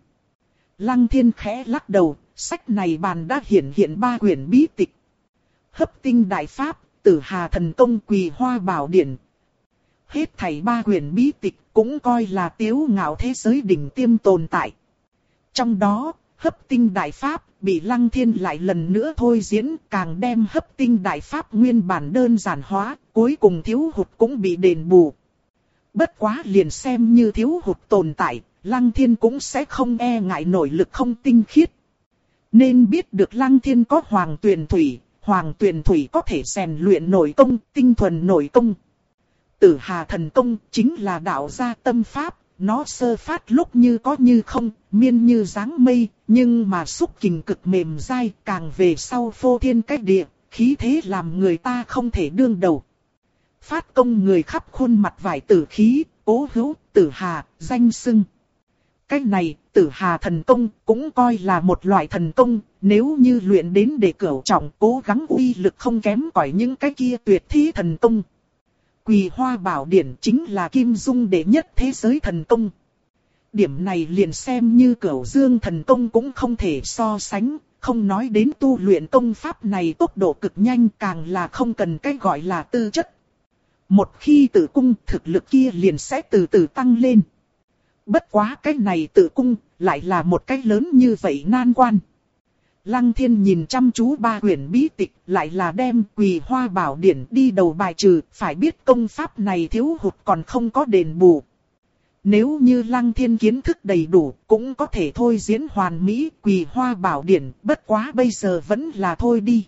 Lăng thiên khẽ lắc đầu, sách này bàn đã hiện hiện ba quyển bí tịch. Hấp tinh đại pháp, tử hà thần công quỳ hoa bảo điển. Hết thảy ba quyển bí tịch cũng coi là tiếu ngạo thế giới đỉnh tiêm tồn tại. Trong đó, hấp tinh đại pháp, bị lăng thiên lại lần nữa thôi diễn, càng đem hấp tinh đại pháp nguyên bản đơn giản hóa, cuối cùng thiếu hụt cũng bị đền bù. Bất quá liền xem như thiếu hụt tồn tại, lăng thiên cũng sẽ không e ngại nội lực không tinh khiết. Nên biết được lăng thiên có hoàng tuyển thủy, hoàng tuyển thủy có thể rèn luyện nội công, tinh thuần nội công. Tử hà thần công chính là đạo gia tâm pháp, nó sơ phát lúc như có như không, miên như dáng mây, nhưng mà xúc kình cực mềm dai, càng về sau phô thiên cách địa, khí thế làm người ta không thể đương đầu. Phát công người khắp khuôn mặt vải tử khí, cố hữu, tử hà, danh sưng. Cách này, tử hà thần công cũng coi là một loại thần công, nếu như luyện đến để cửu trọng cố gắng uy lực không kém cỏi những cái kia tuyệt thi thần công. Quỳ hoa bảo điển chính là kim dung đệ nhất thế giới thần công. Điểm này liền xem như cửu dương thần công cũng không thể so sánh, không nói đến tu luyện công pháp này tốc độ cực nhanh càng là không cần cái gọi là tư chất. Một khi tự cung thực lực kia liền sẽ từ từ tăng lên. Bất quá cái này tự cung lại là một cái lớn như vậy nan quan. Lăng thiên nhìn chăm chú ba quyển bí tịch, lại là đem quỳ hoa bảo điển đi đầu bài trừ, phải biết công pháp này thiếu hụt còn không có đền bù. Nếu như lăng thiên kiến thức đầy đủ, cũng có thể thôi diễn hoàn mỹ quỳ hoa bảo điển, bất quá bây giờ vẫn là thôi đi.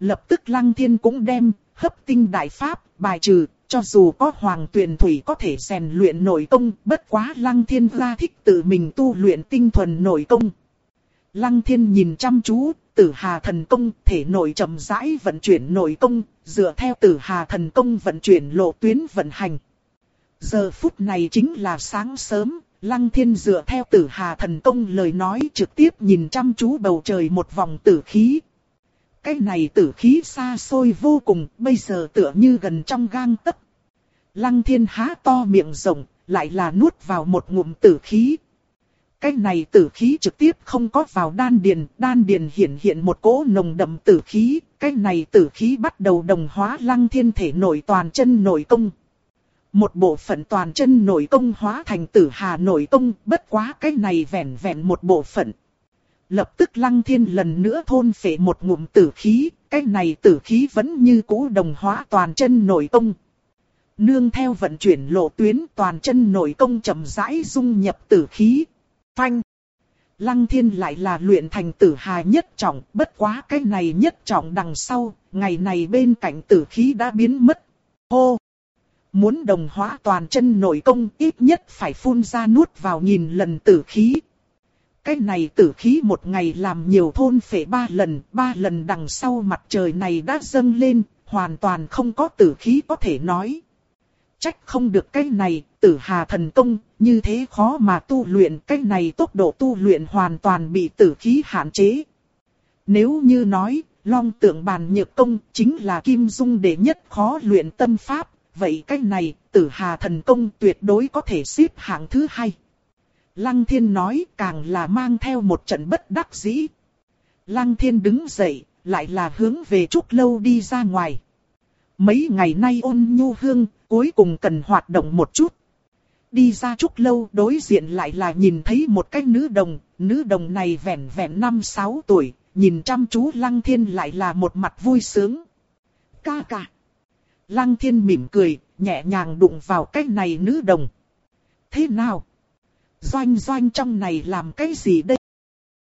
Lập tức lăng thiên cũng đem, hấp tinh đại pháp, bài trừ, cho dù có hoàng tuyển thủy có thể rèn luyện nội công, bất quá lăng thiên ra thích tự mình tu luyện tinh thuần nội công. Lăng thiên nhìn chăm chú, tử hà thần công thể nội chậm rãi vận chuyển nội công, dựa theo tử hà thần công vận chuyển lộ tuyến vận hành. Giờ phút này chính là sáng sớm, lăng thiên dựa theo tử hà thần công lời nói trực tiếp nhìn chăm chú bầu trời một vòng tử khí. Cái này tử khí xa xôi vô cùng, bây giờ tựa như gần trong gang tấc. Lăng thiên há to miệng rộng, lại là nuốt vào một ngụm tử khí, cái này tử khí trực tiếp không có vào đan điền, đan điền hiện hiện một cỗ nồng đậm tử khí, cái này tử khí bắt đầu đồng hóa lăng thiên thể nội toàn chân nội công. Một bộ phận toàn chân nội công hóa thành tử hà nội công, bất quá cái này vẹn vẹn một bộ phận. Lập tức lăng thiên lần nữa thôn phệ một ngụm tử khí, cái này tử khí vẫn như cũ đồng hóa toàn chân nội công. Nương theo vận chuyển lộ tuyến toàn chân nội công chậm rãi dung nhập tử khí, Phanh. Lăng thiên lại là luyện thành tử hà nhất trọng, bất quá cái này nhất trọng đằng sau, ngày này bên cạnh tử khí đã biến mất. Hô! Muốn đồng hóa toàn chân nội công ít nhất phải phun ra nuốt vào nghìn lần tử khí. Cái này tử khí một ngày làm nhiều thôn phệ ba lần, ba lần đằng sau mặt trời này đã dâng lên, hoàn toàn không có tử khí có thể nói. Trách không được cái này, tử hà thần công, như thế khó mà tu luyện cái này tốc độ tu luyện hoàn toàn bị tử khí hạn chế. Nếu như nói, long tượng bàn nhược công chính là kim dung đệ nhất khó luyện tâm pháp, vậy cái này, tử hà thần công tuyệt đối có thể xếp hạng thứ hai. Lăng thiên nói càng là mang theo một trận bất đắc dĩ. Lăng thiên đứng dậy, lại là hướng về trúc lâu đi ra ngoài. Mấy ngày nay ôn nhu hương, cuối cùng cần hoạt động một chút. Đi ra chút lâu đối diện lại là nhìn thấy một cái nữ đồng, nữ đồng này vẻn vẹn năm sáu tuổi, nhìn chăm chú Lăng Thiên lại là một mặt vui sướng. Ca ca. Lăng Thiên mỉm cười, nhẹ nhàng đụng vào cái này nữ đồng. Thế nào? Doanh doanh trong này làm cái gì đây?